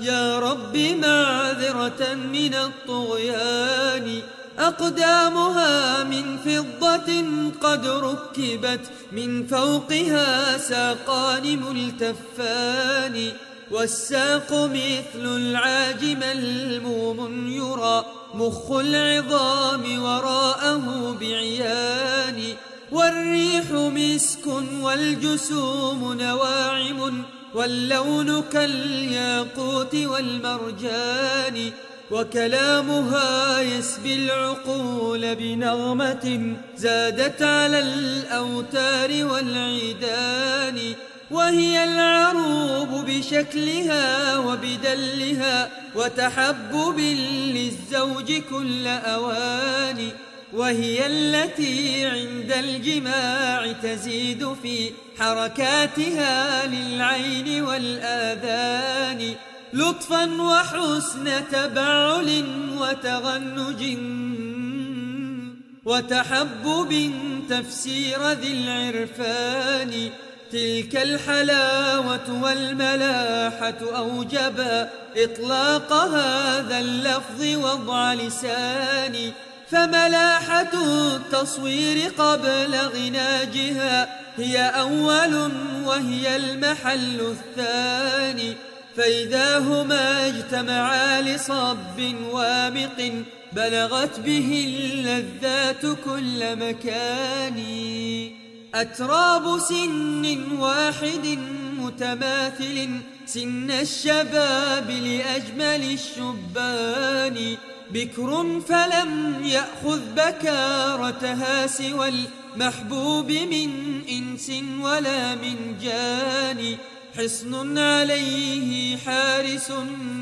يا رب معذرة من الطغيان. أقدامها من فضة قد ركبت من فوقها ساقان ملتفان. والساق مثل العاج ملموم يرى مخ العظام وراءه بعيان. والريح مسك والجسوم نواعم واللون كالياقوت والمرجان. وكلامها يسبي العقول بنغمة زادت على الأوتار والعيدان وهي العروب بشكلها وبدلها وتحبب للزوج كل أوان وهي التي عند الجماع تزيد في حركاتها للعين والآذان. لطفا وحسن تبعل وتغنج وتحبب تفسير ذي العرفان. تلك الحلاوة والملاحة أوجبا إطلاق هذا اللفظ وضع لساني. فملاحة التصوير قبل غناجها هي أول وهي المحل الثاني. فإذا هما اجتمعا لصب وامق بلغت به اللذات كل مكان. أتراب سن واحد متماثل سن الشباب لأجمل الشبان. بكر فلم يأخذ بكارتها سوى المحبوب من إنس ولا من جان. حصن عليه حارس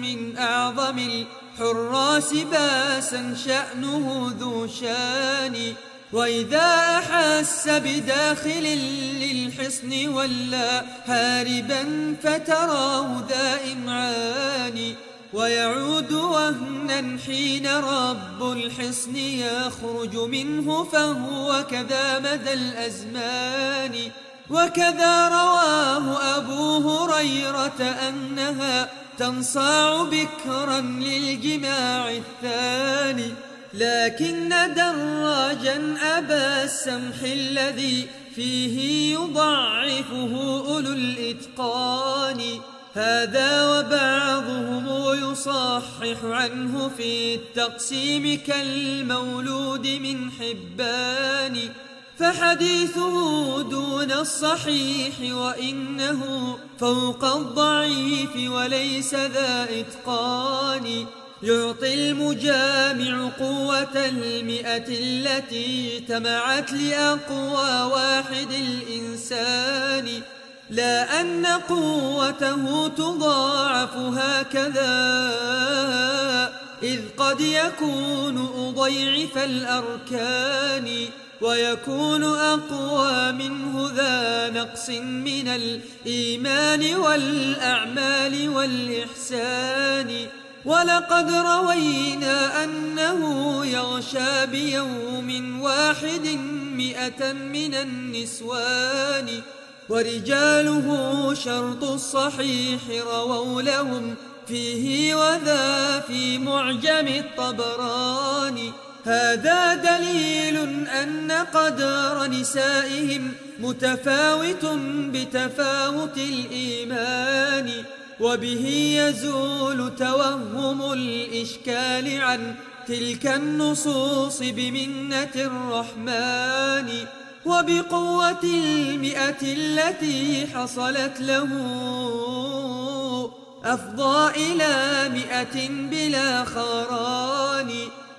من أعظم الحراس باسا شأنه ذو شان. وإذا أحس بداخل للحصن ولا هاربا فتراه ذا إمعان ويعود وهنا حين رب الحصن يخرج منه فهو كذا مدى الأزمان. وكذا رواه أبو هريرة أنها تنصاع بكرا للجماع الثاني لكن دراجا أبا السمح الذي فيه يضعفه أولو الإتقان. هذا وبعضهم يصحح عنه في التقسيم كالمولود من حبان. فحديثه دون الصحيح وإنه فوق الضعيف وليس ذا إتقان. يعطي المجامع قوة المئة التي تمعت لأقوى واحد الإنسان. لا أن قوته تضاعف هكذا. إذ قد يكون أضيعف الأركان. ويكون أقوى منه ذا نقص من الإيمان والأعمال والإحسان. ولقد روينا أنه يغشى بيوم واحد مئة من النسوان. ورجاله شرط الصحيح رووا لهم فيه وذا في معجم الطبراني هذا دليل أن قدر نسائهم متفاوت بتفاوت الإيمان وبه يزول توهم الإشكال عن تلك النصوص بمنة الرحمن وبقوة المئة التي حصلت له. أفضى إلى مئة بلا خران.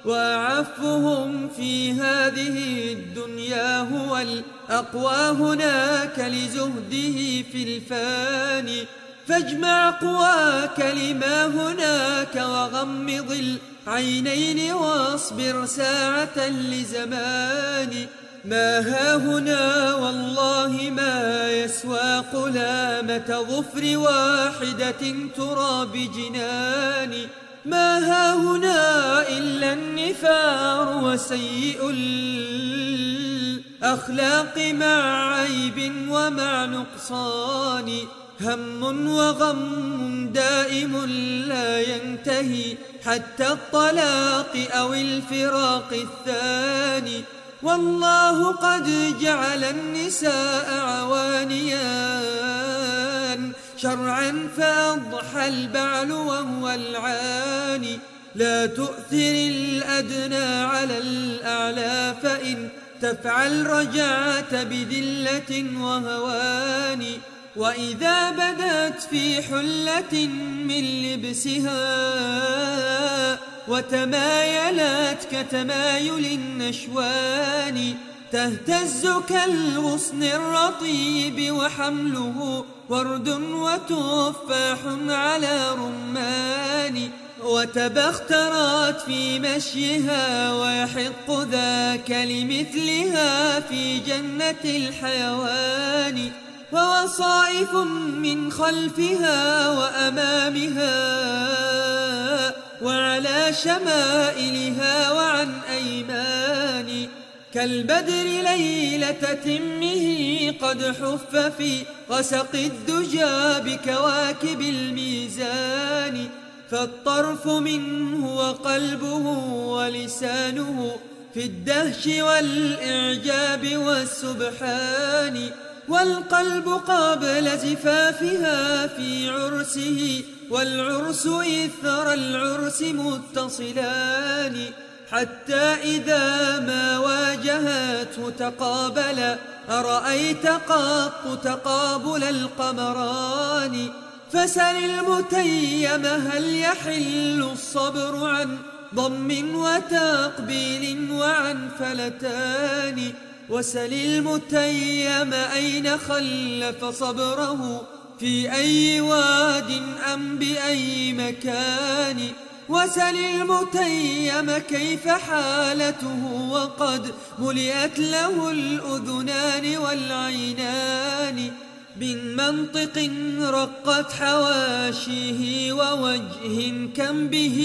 وعفهم في هذه الدنيا هو الأقوى هناك لزهده في الفاني فاجمع قواك لما هناك وغمض العينين واصبر ساعة لزمان. ما ها هنا والله ما يسوى قلامة ظفر واحدة ترى بجنان. ما ها هنا إلا النفار وسيء الأخلاق مع عيب ومع نقصان. هم وغم دائم لا ينتهي حتى الطلاق أو الفراق الثاني. والله قد جعل النساء عوانيان. شرعا فأضحى البعل وهو العاني. لا تؤثر الأدنى على الأعلى فإن تفعل رجعت بذلة وهوان وإذا بدت في حلة من لبسها وتمايلت كتمايل النشوان. تهتز كالغصن الرطيب وحمله ورد وتفاح على رمان وتبخترت في مشيها ويحق ذاك لمثلها في جنة الحيوان ووصائف من خلفها وأمامها وعلى شمائلها وعن أيمان كالبدر ليلة تمه قد حف في غسق الدجى بكواكب الميزان فالطرف منه وقلبه ولسانه في الدهش والإعجاب والسبحان والقلب قبل زفافها في عرسه والعرس إثر العرس متصلان. حتى إذا ما واجهته تقابلا أرأيت قط تقابل القمران؟ فسل المتيم هل يحل الصبر عن ضم وتقبيل وعن فلتان؟ وسل المتيم أين خلف صبره؟ في أي واد أم بأي مكان؟ وسل المتيم كيف حالته وقد ملئت له الأذنان والعينان من منطق رقت حواشيه ووجه كم به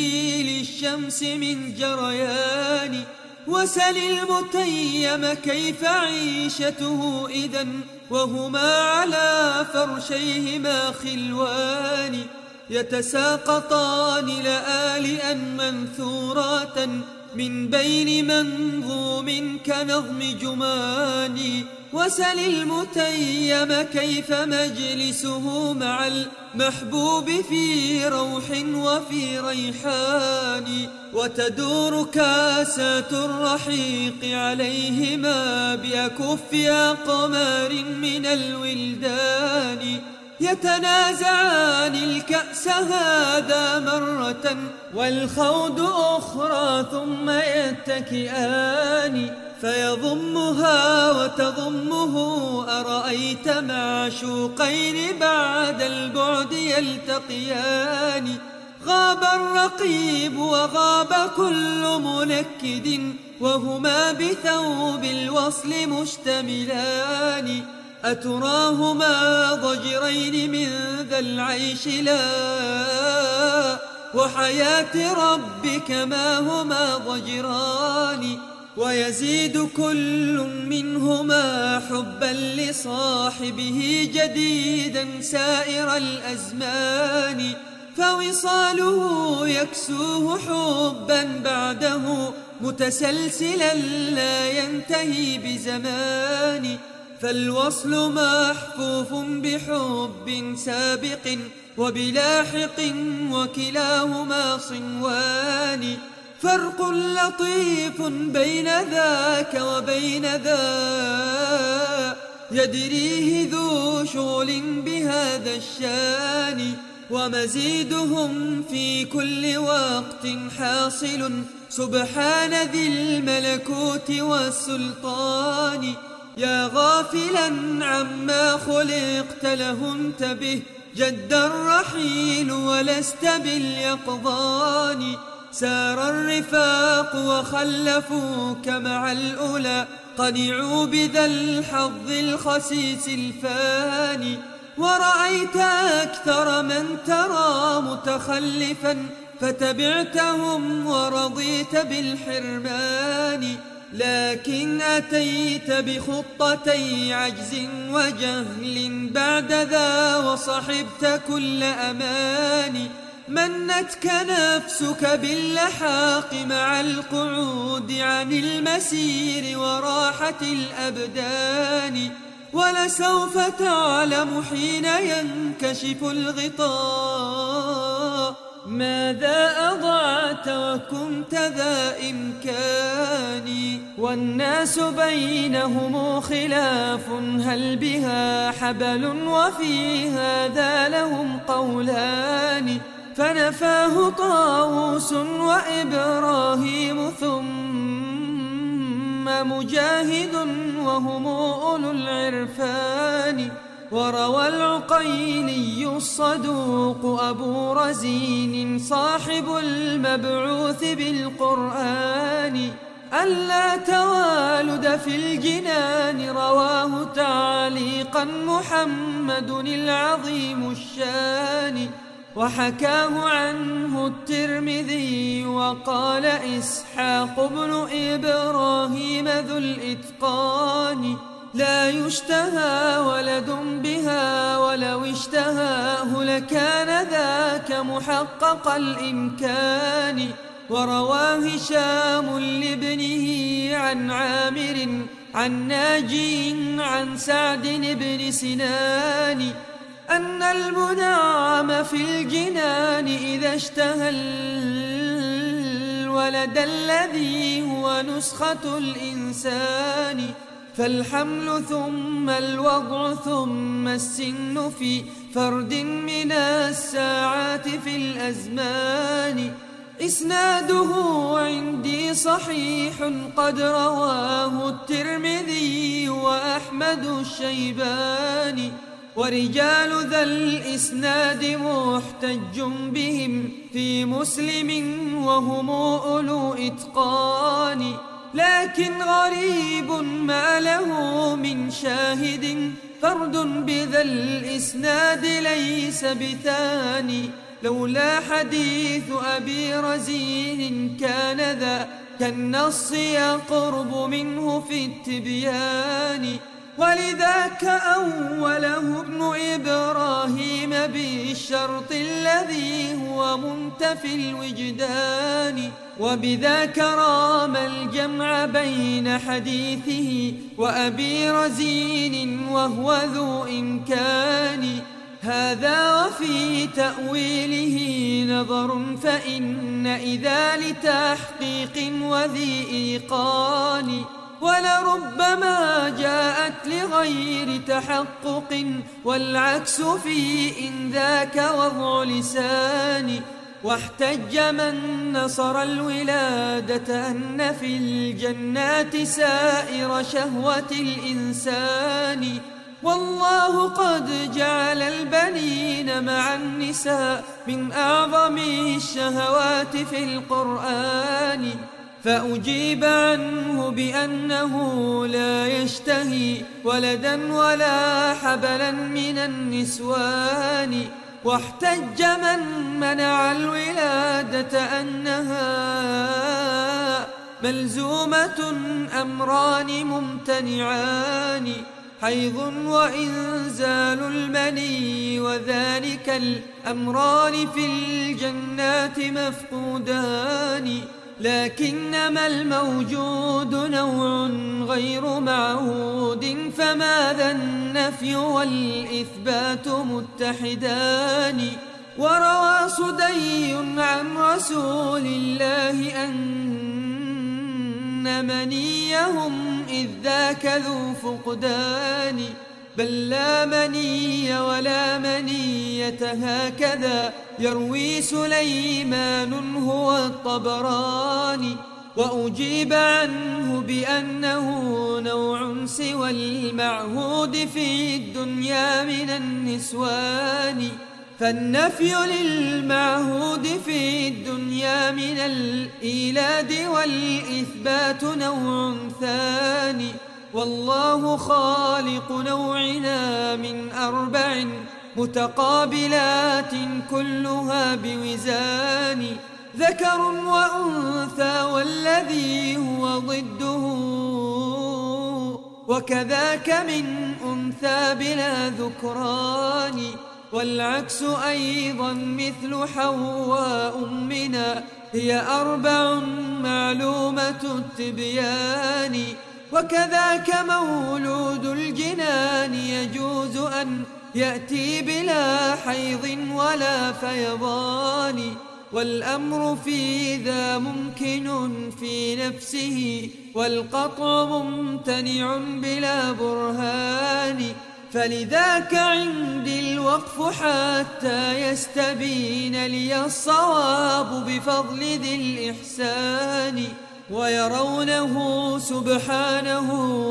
للشمس من جريان وسل المتيم كيف عيشته إذا وهما على فرشيهما خلوان يتساقطان لآلئا منثورات من بين منظوم كنظم جماني. وسل المتيم كيف مجلسه مع المحبوب في روح وفي ريحان. وتدور كاسات الرحيق عليهما بأكف أقمار من الولدان. يتنازعان الكأس هذا مرة والخوض أخرى ثم يتكئان فيضمها وتضمه أرأيت معشوقين بعد البعد يلتقيان غاب الرقيب وغاب كل منكد وهما بثوب الوصل مشتملان أتراهما ضجرين من ذا العيش لا وحياة ربك ما هما ضجران ويزيد كل منهما حبا لصاحبه جديدا سائر الأزمان فوصاله يكسوه حبا بعده متسلسلا لا ينتهي بزمان فالوصل محفوف بحب سابق وبلاحق وكلاهما صنوان. فرق لطيف بين ذاك وبين ذا. يدريه ذو شغل بهذا الشان. ومزيدهم في كل وقت حاصل. سبحان ذي الملكوت والسلطان. يا غافلا عما خلقت له انتبه جد الرحيل ولست باليقظان. سار الرفاق وخلفوك مع الأولى قنعوا بذا الحظ الخسيس الفاني. ورأيت أكثر من ترى متخلفا فتبعتهم ورضيت بالحرمان. لكن أتيت بخطتي عجز وجهل بعد ذا وصحبت كل أمان منتك نفسك باللحاق مع القعود عن المسير وراحة الأبدان ولسوف تعلم حين ينكشف الغطاء ماذا أضعت وكنت ذا إمكاني والناس بينهم خلاف هل بها حبل؟ وفي هذا لهم قولان. فنفاه طاووس وإبراهيم ثم مجاهد وهم أولو العرفان. وروى العقيلي الصدوق أبو رزين صاحب المبعوث بالقرآن ألا توالد في الجنان رواه تعليقا محمد العظيم الشان وحكاه عنه الترمذي وقال إسحاق بن إبراهيم ذو الإتقان لا يشتهى ولد بها ولو اشتهاه لكان ذاك محقق الإمكان. ورواه هشام لابنه عن عامر عن ناجي عن سعد بن سنان. أن المنعم في الجنان إذا اشتهى الولد الذي هو نسخة الإنسان. فالحمل ثم الوضع ثم السن في فرد من الساعات في الأزمان. إسناده عندي صحيح قد رواه الترمذي وأحمد الشيباني. ورجال ذا الإسناد محتج بهم في مسلم وهم أولو إتقان. لكن غريب ما له من شاهد فرد بذا الإسناد ليس بثاني. لولا حديث أبي رزين كان ذا كالنص يقرب منه في التبيان. ولذاك أوله ابن إبراهيم بالشرط الذي هو منتفي الوجدان وبذاك رام الجمع بين حديثه وأبي رزين وهو ذو إمكان. هذا وفي تأويله نظر فإن إذا لتحقيق وذي إيقان. ولربما جاءت لغير تحقق والعكس في إن ذاك وضع لسان واحتج من نصر الولادة أن في الجنات سائر شهوة الإنسان والله قد جعل البنين مع النساء من أعظم الشهوات في القرآن فأجيب عنه بأنه لا يشتهي ولدا ولا حبلا من النسوان واحتج من منع الولادة أنها ملزومة أمران ممتنعان حيض وإنزال المني وذلك الأمران في الجنات مفقودان. لكنما الموجود نوع غير معهود فماذا النفي والإثبات متحدان؟ وروى صدي عن رسول الله أن منيهم إذ ذاك ذو فقدان. بل لا مني ولا منية هكذا يروي سليمان هو الطبراني وأجيب عنه بأنه نوع سوى المعهود في الدنيا من النسوان. فالنفي للمعهود في الدنيا من الإيلاد والإثبات نوع ثاني. والله خالق نوعنا من أربع متقابلات كلها بوزان ذكر وأنثى والذي هو ضده وكذاك من أنثى بلا ذكران والعكس أيضا مثل حواء منا هي أربع معلومة التبيان. وكذاك مولود الجنان يجوز أن يأتي بلا حيض ولا فيضان والأمر في ذا ممكن في نفسه والقطع ممتنع بلا برهان. فلذاك عندي الوقف حتى يستبين لي الصواب بفضل ذي الإحسان. ويرونه سبحانه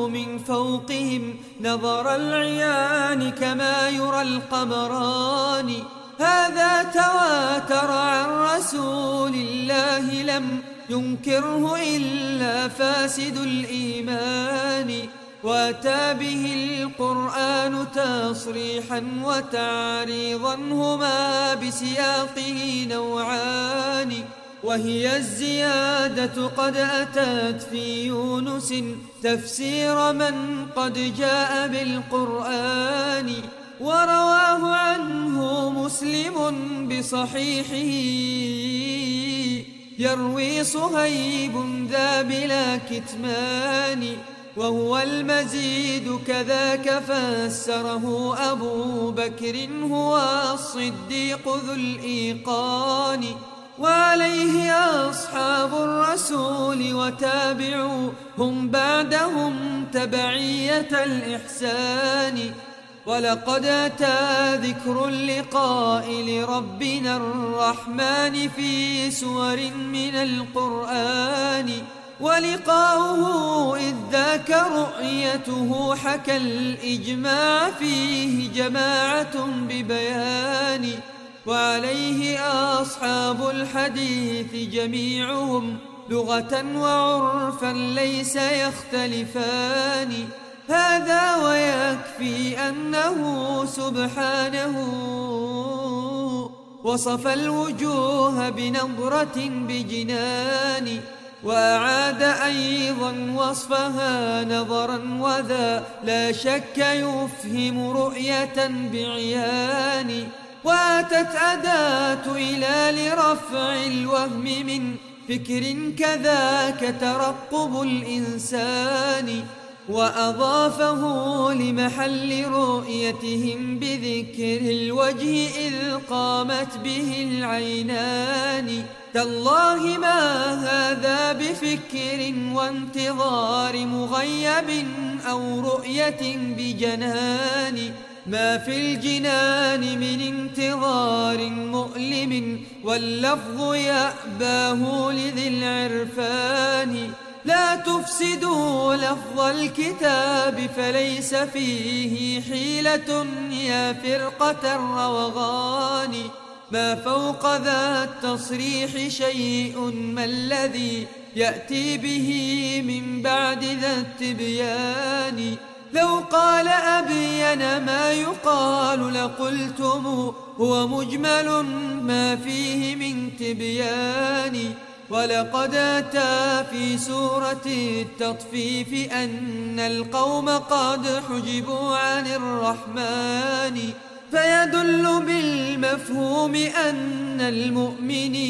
من فوقهم نظر العيان كما يرى القمران هذا تواتر عن رسول الله لم ينكره إلا فاسد الإيمان. وأتى به القرآن تصريحا وتعريضا هما بسياقه نوعان. وهي الزيادة قد أتت في يونس. تفسير من قد جاء بالقرآن ورواه عنه مسلم بصحيحه. يروي صهيب ذا بلا كتمان وهو المزيد كذاك فسره أبو بكر هو الصديق ذو الإيقان. وعليه أصحاب الرسول وتابعوا هم بعدهم تبعية الإحسان. ولقد أتى ذكر اللقاء لربنا الرحمن في سور من القرآن. ولقاؤه إذ ذاك رؤيته حكى الإجماع فيه جماعة ببيان. وعليه أصحاب الحديث جميعهم لغة وعرفا ليس يختلفان. هذا ويكفي أنه سبحانه وصف الوجوه بنظرة بجنان وأعاد أيضا وصفها نظرا وذا لا شك يفهم رؤية بعيان. واتت أداة إلى لرفع الوهم من فكر كذاك ترقب الإنسان وأضافه لمحل رؤيتهم بذكر الوجه إذ قامت به العينان. تالله ما هذا بفكر وانتظار مغيب أو رؤية بجنان. ما في الجنان من انتظار مؤلم واللفظ يأباه لذي العرفان. لا تفسدوا لفظ الكتاب فليس فيه حيلة يا فرقة الروغان. ما فوق ذا التصريح شيء ما الذي يأتي به من بعد ذا التبيان. لو قال أبين ما يقال لقلتم هو مجمل ما فيه من تبيان. ولقد أتى في سورة التطفيف أن القوم قد حجبوا عن الرحمن. فيدل بالمفهوم أن المؤمنين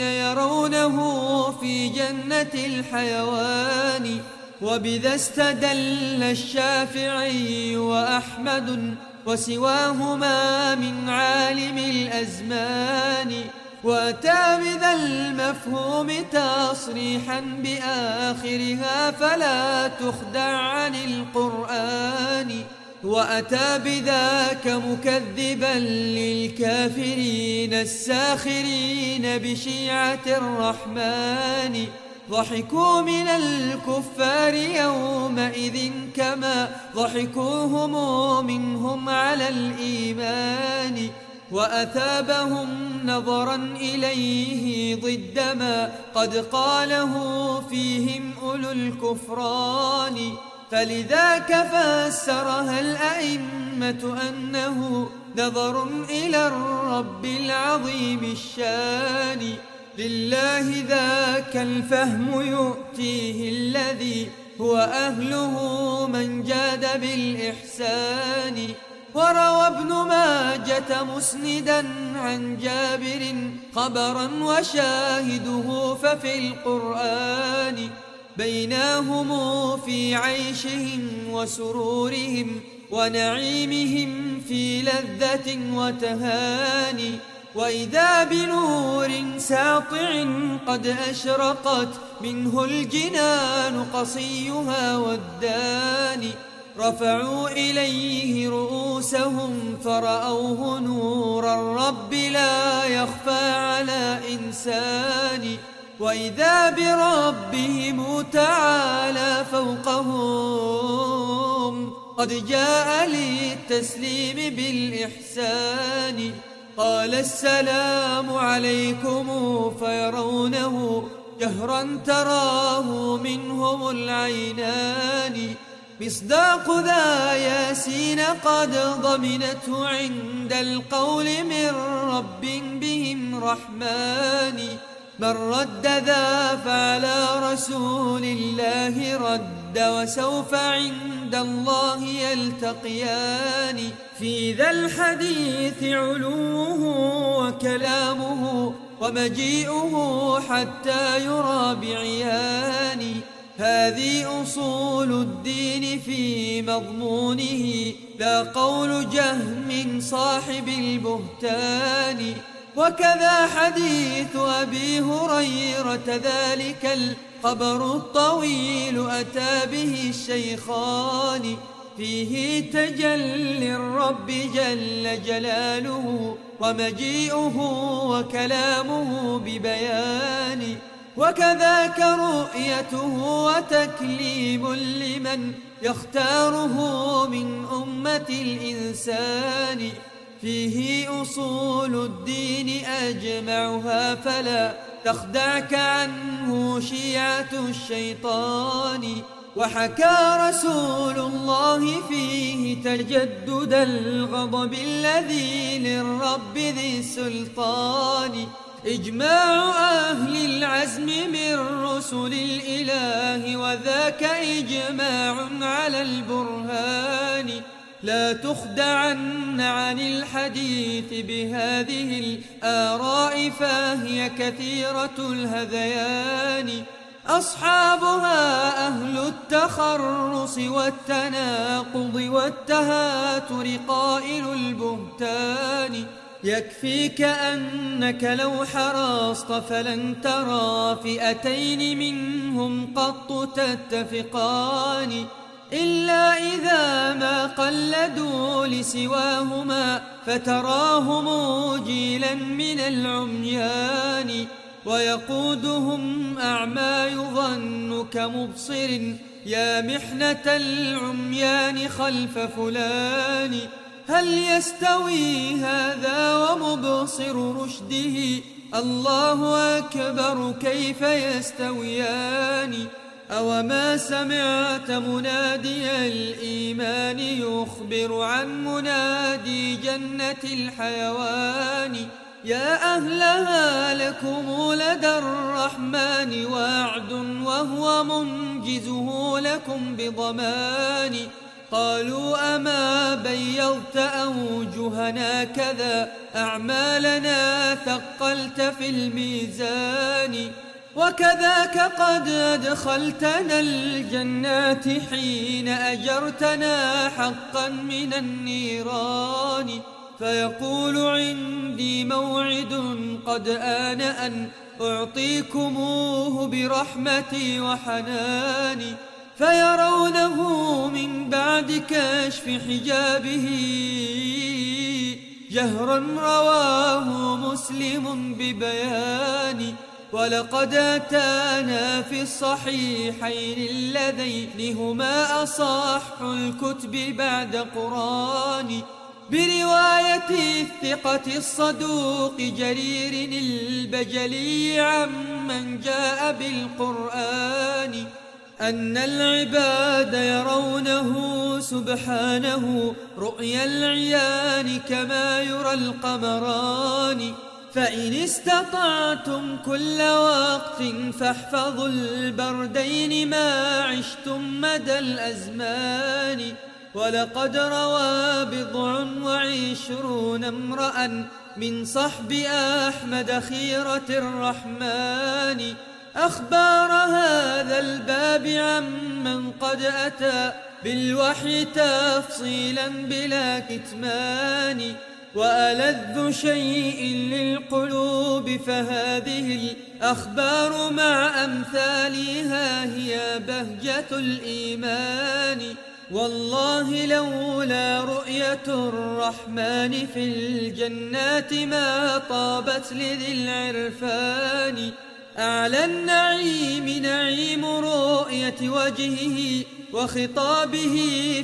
يرونه في جنة الحيوان. وبذا استدل الشافعي وأحمد وسواهما من عالم الأزمان وأتى بذا المفهوم تصريحا بآخرها فلا تخدع عن القرآن وأتى بذاك مكذبا للكافرين الساخرين بشيعة الرحمن ضحكوا من الكفار يومئذ كما ضحكوهم منهم على الإيمان وأثابهم نظرا إليه ضد ما قد قاله فيهم أولو الكفران فلذاك فسرها الأئمة أنه نظر إلى الرب العظيم الشان لله ذاك الفهم يؤتيه الذي هو أهله من جاد بالإحسان. وروى ابن ماجة مسندا عن جابر خبرا وشاهده ففي القرآن. بيناهم في عيشهم وسرورهم ونعيمهم في لذة وتهاني. وإذا بنور ساطع قد أشرقت منه الجنان قصيها والداني رفعوا إليه رؤوسهم فرأوه نور الرب لا يخفى على إنسان. وإذا بربهم تعالى فوقهم قد جاء للتسليم بالإحسان. قال السلام عليكم فيرونه جهرا تراه منهم العينان. مصداق ذا ياسين قد ضمنته عند القول من رب بهم رحمن. من رد ذا فعلى رسول الله رد وسوف عند الله يلتقيان. في ذا الحديث علوه وكلامه ومجيئه حتى يرى بعيان. هذه أصول الدين في مضمونه. لا قول جهم صاحب البهتان. وكذا حديث أبي هريرة ذلك الخبر الطويل أتى به الشيخان. فيه تجلي الرب جل جلاله ومجيئه وكلامه ببيان. وكذاك رؤيته وتكليم لمن يختاره من أمة الإنسان. فيه أصول الدين أجمعها فلا تخدعك عنه شيعة الشيطان وحكى رسول الله فيه تجدد الغضب الذي للرب ذي السلطان. إجماع أهل العزم من رسل الإله وذاك إجماع على البرهان. لا تخدعن عن الحديث بهذه الآراء فهي كثيرة الهذيان. أصحابها أهل التخرص والتناقض والتهاتر قائل البهتان. يكفيك أنك لو حرصت فلن ترى فئتين منهم قط تتفقان. إلا إذا ما قلدوا لسواهما فتراهم جيلا من العميان ويقودهم أعمى يظن كمبصر يا محنة العميان خلف فلان هل يستوي هذا ومبصر رشده الله أكبر كيف يستويان أوما سمعت منادي الإيمان يخبر عن منادي جنة الحيوان يا أهلها لكم لدى الرحمن وعد وهو منجزه لكم بضمان قالوا أما بيضت أوجهنا كذا أعمالنا ثقلت في الميزان وكذاك قد أدخلتنا الجنات حين أجرتنا حقا من النيران. فيقول عندي موعد قد آن أن أعطيكموه برحمتي وحناني فيرونه من بعد كشف حجابه. جهرا رواه مسلم ببيان. ولقد أتانا في الصحيحين اللذين هما أصح الكتب بعد قرآن برواية الثقة الصدوق جرير البجلي عمن جاء بالقرآن أن العباد يرونه سبحانه رؤيا العيان كما يرى القمران فإن استطعتم كل وقت فاحفظوا البردين ما عشتم مدى الأزمان ولقد روى بضع وعشرون امرأ من صحب أحمد خيرة الرحمن أخبار هذا الباب عمن قد أتى بالوحي تفصيلا بلا كتمان وألذ شيء للقلوب فهذه الأخبار مع أمثالها هي بهجة الإيمان. والله لولا رؤية الرحمن في الجنات ما طابت لذي العرفان. أعلى النعيم نعيم رؤية وجهه وخطابه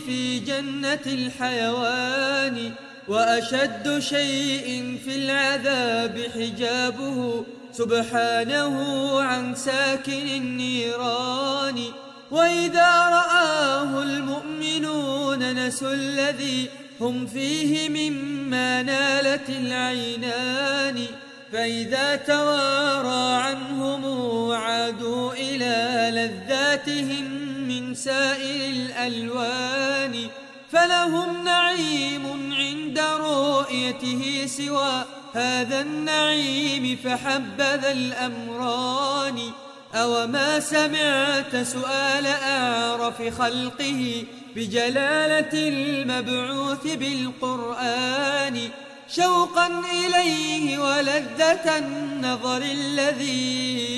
في جنة الحيوان. وأشد شيء في العذاب حجابه. سبحانه عن ساكن النيران. وإذا رآه المؤمنون نسوا الذي هم فيه مما نالت العينان. فإذا توارى عنهم عادوا إلى لذاتهم من سائر الألوان. فلهم نعيم عند رؤيته سوى هذا النعيم فحبذا الأمران. أوما سمعت سؤال أعرف خلقه بجلالة المبعوث بالقرآن. شوقا إليه ولذة النظر الذي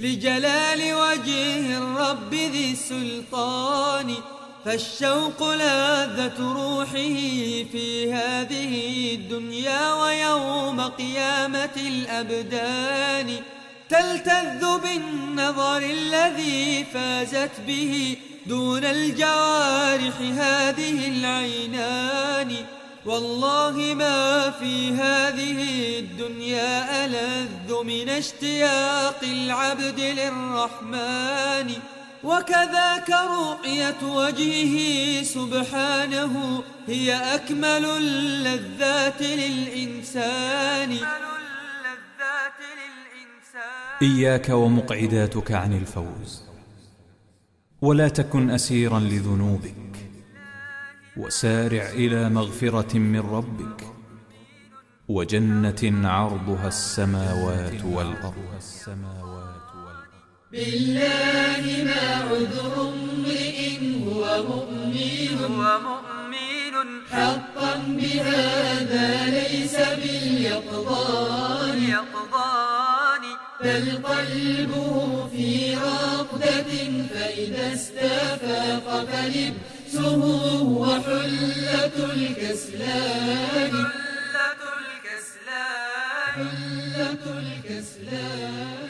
لجلال وجه الرب ذي السلطان. فالشوق لاذة روحه في هذه الدنيا ويوم قيامة الأبدان تلتذ بالنظر الذي فازت به دون الجوارح هذه العينان والله ما في هذه الدنيا ألذ من اشتياق العبد للرحمن وكذاك رؤية وجهه سبحانه هي أكمل اللذات للإنسان. إياك ومقعداتك عن الفوز. ولا تكن أسيرا لذنوبك. وسارع إلى مغفرة من ربك. وجنة عرضها السماوات والأرض. بالله ما عذر امرئ هو مؤمن. هو مؤمن. حقا بهذا ليس باليقظان. يقظان بل قلبه في رقدة فإذا استفاق فلبسه هو حلة الكسلان. حلة الكسلان. حلة الكسلان.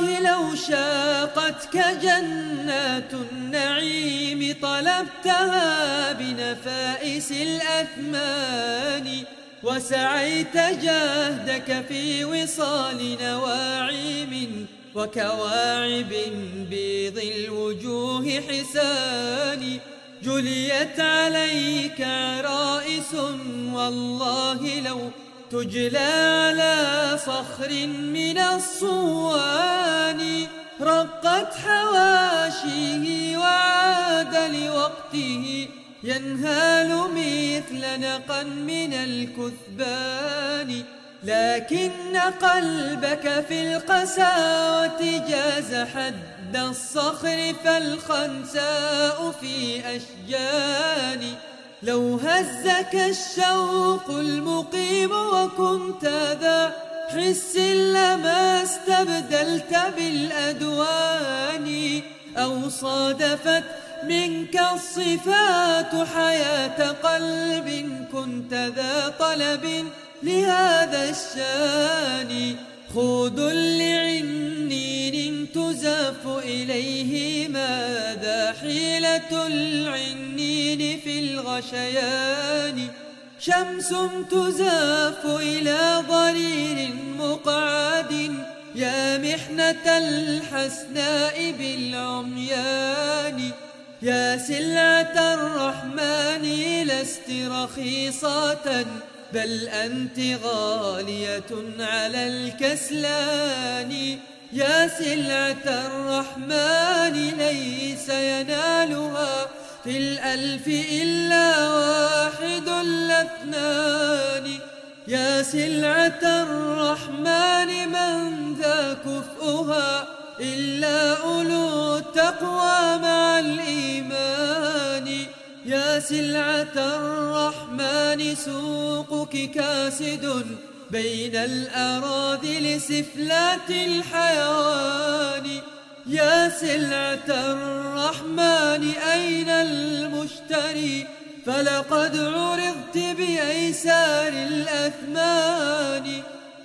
تالله لو شاقتك جنات النعيم طلبتها بنفائس الأثمان وسعيت جهدك في وصال نواعيم وكواعب بيض الوجوه حسان جليت عليك عرائس والله لو تجلى على صخر من الصوان رقت حواشيه وعاد لوقته. ينهال مثل نقا من الكثبان لكن قلبك في القساوة جاز حد الصخر فالخنساء في أشجان. لو هزك الشوق المقيم وكنت ذا حس لما استبدلت بالأدوان أو صادفت منك الصفات حياة قلب كنت ذا طلب لهذا الشان خود لعنين تزاف إليه ماذا حيلة العنين في الغشيان؟ شمس تزاف إلى ضرير مقعد يا محنة الحسناء بالعميان. يا سلعة الرحمن لست رخيصة بل أنت غالية على الكسلان. يا سلعة الرحمن ليس ينالها في الألف إلا واحد الاثنان يا سلعة الرحمن من ذا كفؤها إلا أولو التقوى مع الإيمان. يا سلعة الرحمن سوقك كاسد بين الأراذل سفلات الحيوان. يا سلعة الرحمن أين المشتري؟ فلقد عرضت بأيسار الأثمان.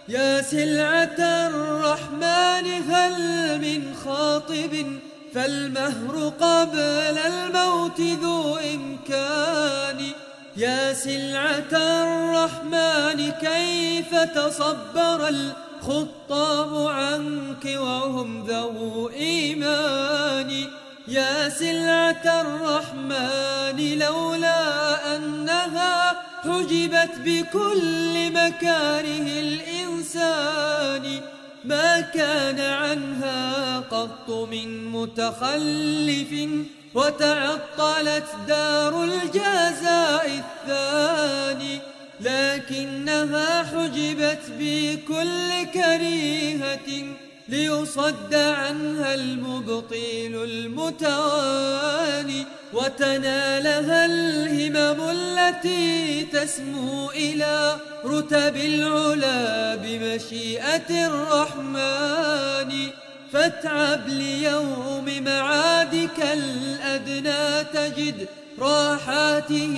يا سلعة الرحمن هل من خاطب فالمهر قبل الموت ذو إمكان يا سلعة الرحمن كيف تصبر الخطاب عنك وهم ذو إيمان يا سلعة الرحمن لولا أنها حجبت بكل مكاره الإنسان ما كان عنها قط من متخلف وتعطلت دار الجزاء الثاني لكنها حجبت بكل كريهة ليصد عنها المبطيل المتواني وتنالها الهمم التي تسمو إلى رتب العلا بمشيئة الرحمن. فاتعب ليوم معادك الأدنى تجد راحاته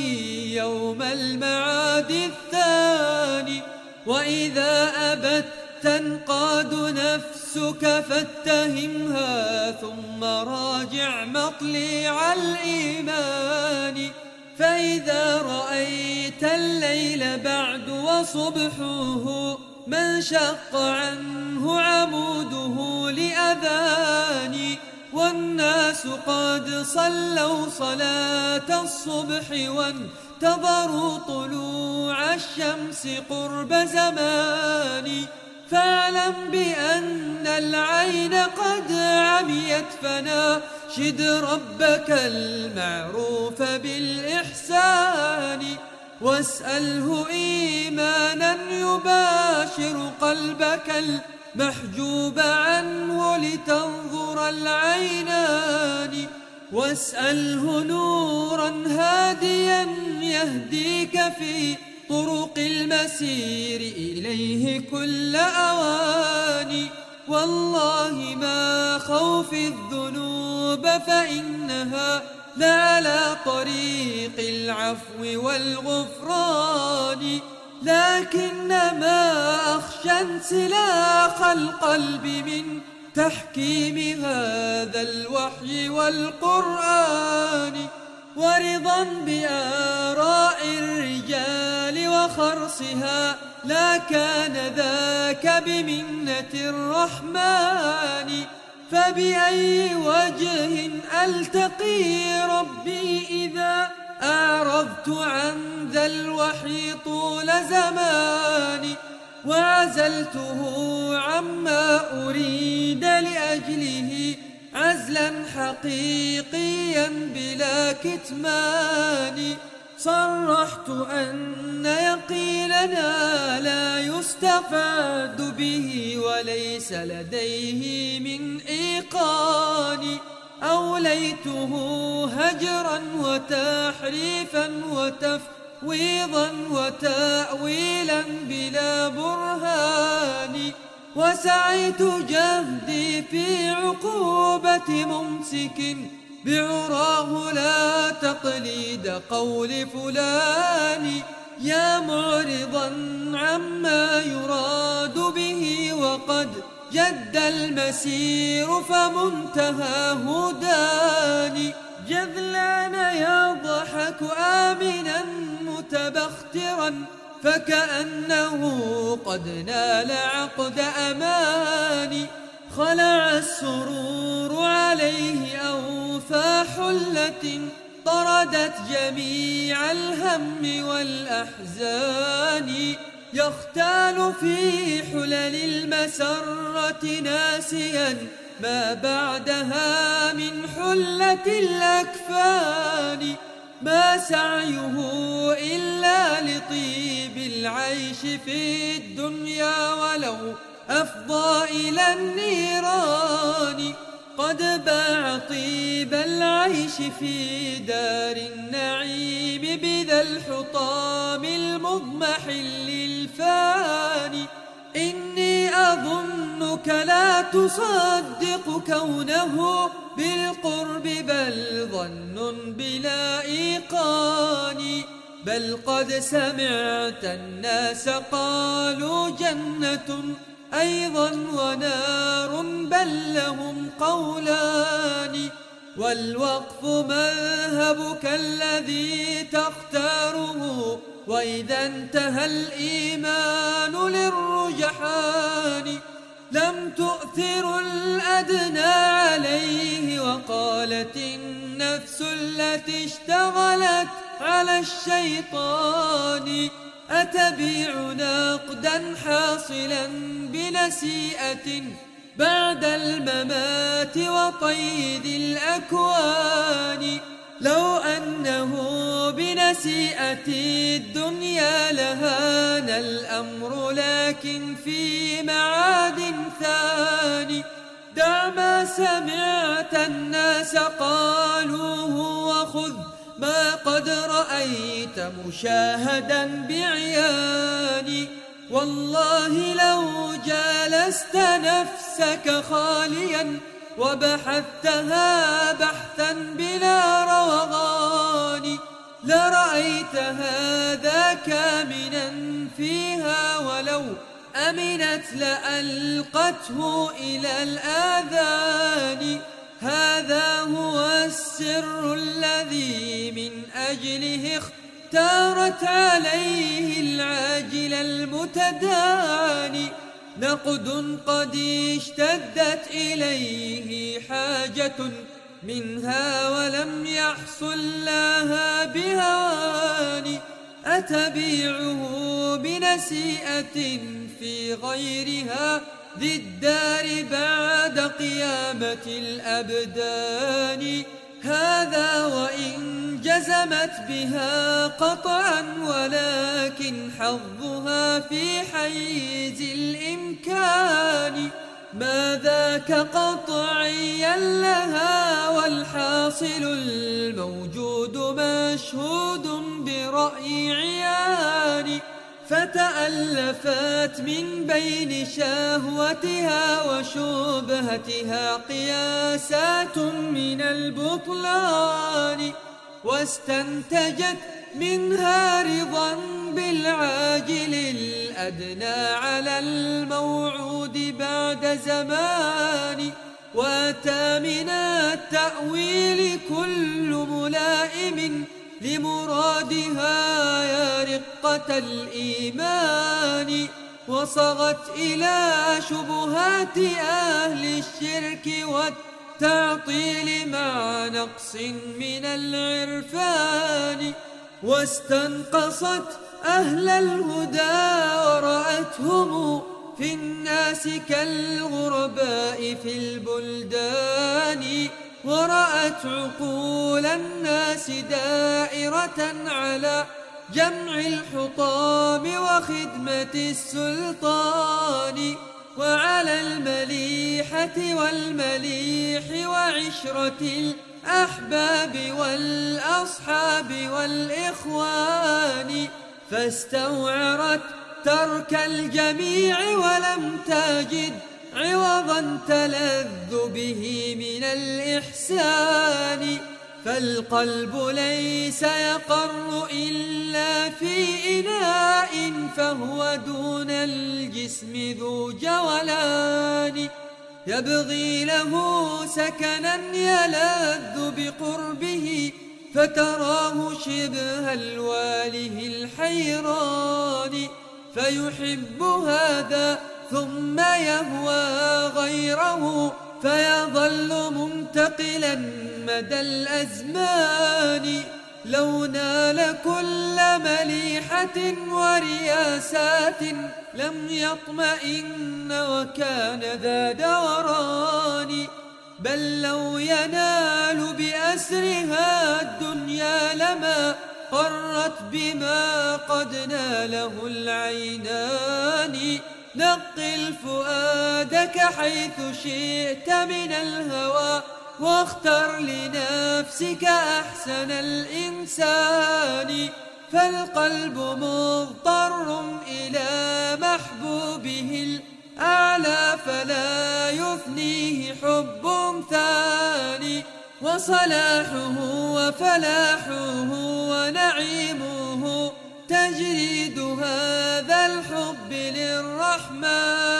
يوم المعاد الثاني. وإذا أبت تنقاد نفسك فاتهمها ثم راجع مطلع الإيمان. فإذا رأيت الليل بعد وصبحه من شق عنه عموده لأذان. والناس قد صلوا صلاة الصبح وانتظروا طلوع الشمس قرب زمان. فاعلم بأن العين قد عميت فناشد ربك المعروف بالإحسان. واسأله إيمانا يباشر قلبك المحجوب عنه لتنظر العينان. واسأله نورا هاديا يهديك في طرق المسير إليه كل أواني. والله ما خوف الذنوب فإنها لعلى طريق العفو والغفران. لكنما أخشى انسلاخ القلب من تحكيم هذا الوحي والقرآن. ورضا بآراء الرجال وخرصها لا كان ذاك بمنة الرحمن. فبأي وجه ألتقي ربي إذا أعرضت عن ذا الوحي طول زماني وعزلته عما أريد لأجله. عزلا حقيقيا بلا كتمان. صرحت أن يقيننا لا يستفاد به وليس لديه من إيقان. أوليته هجرا وتحريفا وتفويضا وتأويلا بلا برهان. وسعيت جهدي في عقوبة ممسك بعراه لا تقليد قول فلان يا معرضا عما يراد به وقد جد المسير فمنتهى هداني. جذلان يضحك آمنا متبخترا فكأنه قد نال عقد أماني خلع السرور عليه أوفى حلة طردت جميع الهم والأحزان. يختال في حلل المسرة ناسيا ما بعدها من حلة الأكفان. ما سعيه إلا لطيب العيش في الدنيا ولو أفضى إلى النيران. قد باع طيب العيش في دار النعيم بذا الحطام المضمحل الفاني إني أظنك لا تصدق كونه بالقرب بل ظن بلا إيقان. بل قد سمعت الناس قالوا جنة أيضا ونار بل لهم قولان. والوقف مذهبك الذي تختاره. وإذا انتهى الإيمان للرجحان لم تؤثر الأدنى عليه. وقالت النفس التي اشتغلت على الشيطان أتبيع نقدا حاصلا بنسيئة بعد الممات وقيد الأكوان. لو أنه بنسيئة الدنيا لهان الأمر لكن في معاد ثاني دع ما سمعت الناس قالوه وخذ ما قد رأيت مشاهدا بعياني والله لو جالست نفسك خاليا وبحثتها بحثا بلا روغان لرأيت هذا كامنا فيها ولو أمنت لألقته إلى الآذان. هذا هو السر الذي من أجله اختارت عليه العاجل المتداني نقد قد اشتدت إليه حاجة منها ولم يحصل لها بهوان أتبيعه بنسيئة في غيرها ذي الدار بعد قيامة الأبدان. هذا وإن جزمت بها قطعا ولكن حظها في حيز الإمكان. ما ذاك قطعيا لها والحاصل الموجود مشهود برأي عيان فتألفت من بين شهوتها وشبهتها قياسات من البطلان واستنتجت منها رضا بالعاجل الأدنى على الموعود بعد زمان وآتى من التأويل كل ملائم لمرادها يا رقة الإيمان وصغت إلى شبهات أهل الشرك والتعطيل مع نقص من العرفان. واستنقصت أهل الهدى ورأتهم في الناس كالغرباء في البلدان. ورأت عقول الناس دائرة على جمع الحطام وخدمة السلطان وعلى المليحة والمليح وعشرة الأحباب والأصحاب والإخوان فاستوعرت ترك الجميع ولم تجد عوضا تلذ به من الإحسان فالقلب ليس يقر إلا في إناء فهو دون الجسم ذو جولان. يبغي له سكنا يلذ بقربه فتراه شبه الواله الحيران. فيحب هذا ثم يهوى غيره فيظل منتقلا مدى الأزمان لو نال كل مليحة ورياسات لم يطمئن وكان ذا دوران بل لو ينال بأسرها الدنيا لما قرت بما قد ناله العينان نقل فؤادك حيث شئت من الهوى واختر لنفسك أحسن الإنسان. فالقلب مضطر إلى محبوبه الأعلى فلا يفنيه حب ثاني. وصلاحه وفلاحه ونعيمه تجريد هذا الحب للرحمن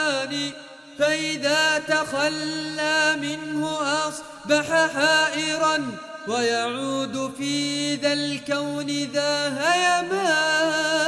فإذا تخلى منه أصبح حائرا ويعود في ذا الكون ذا هيمان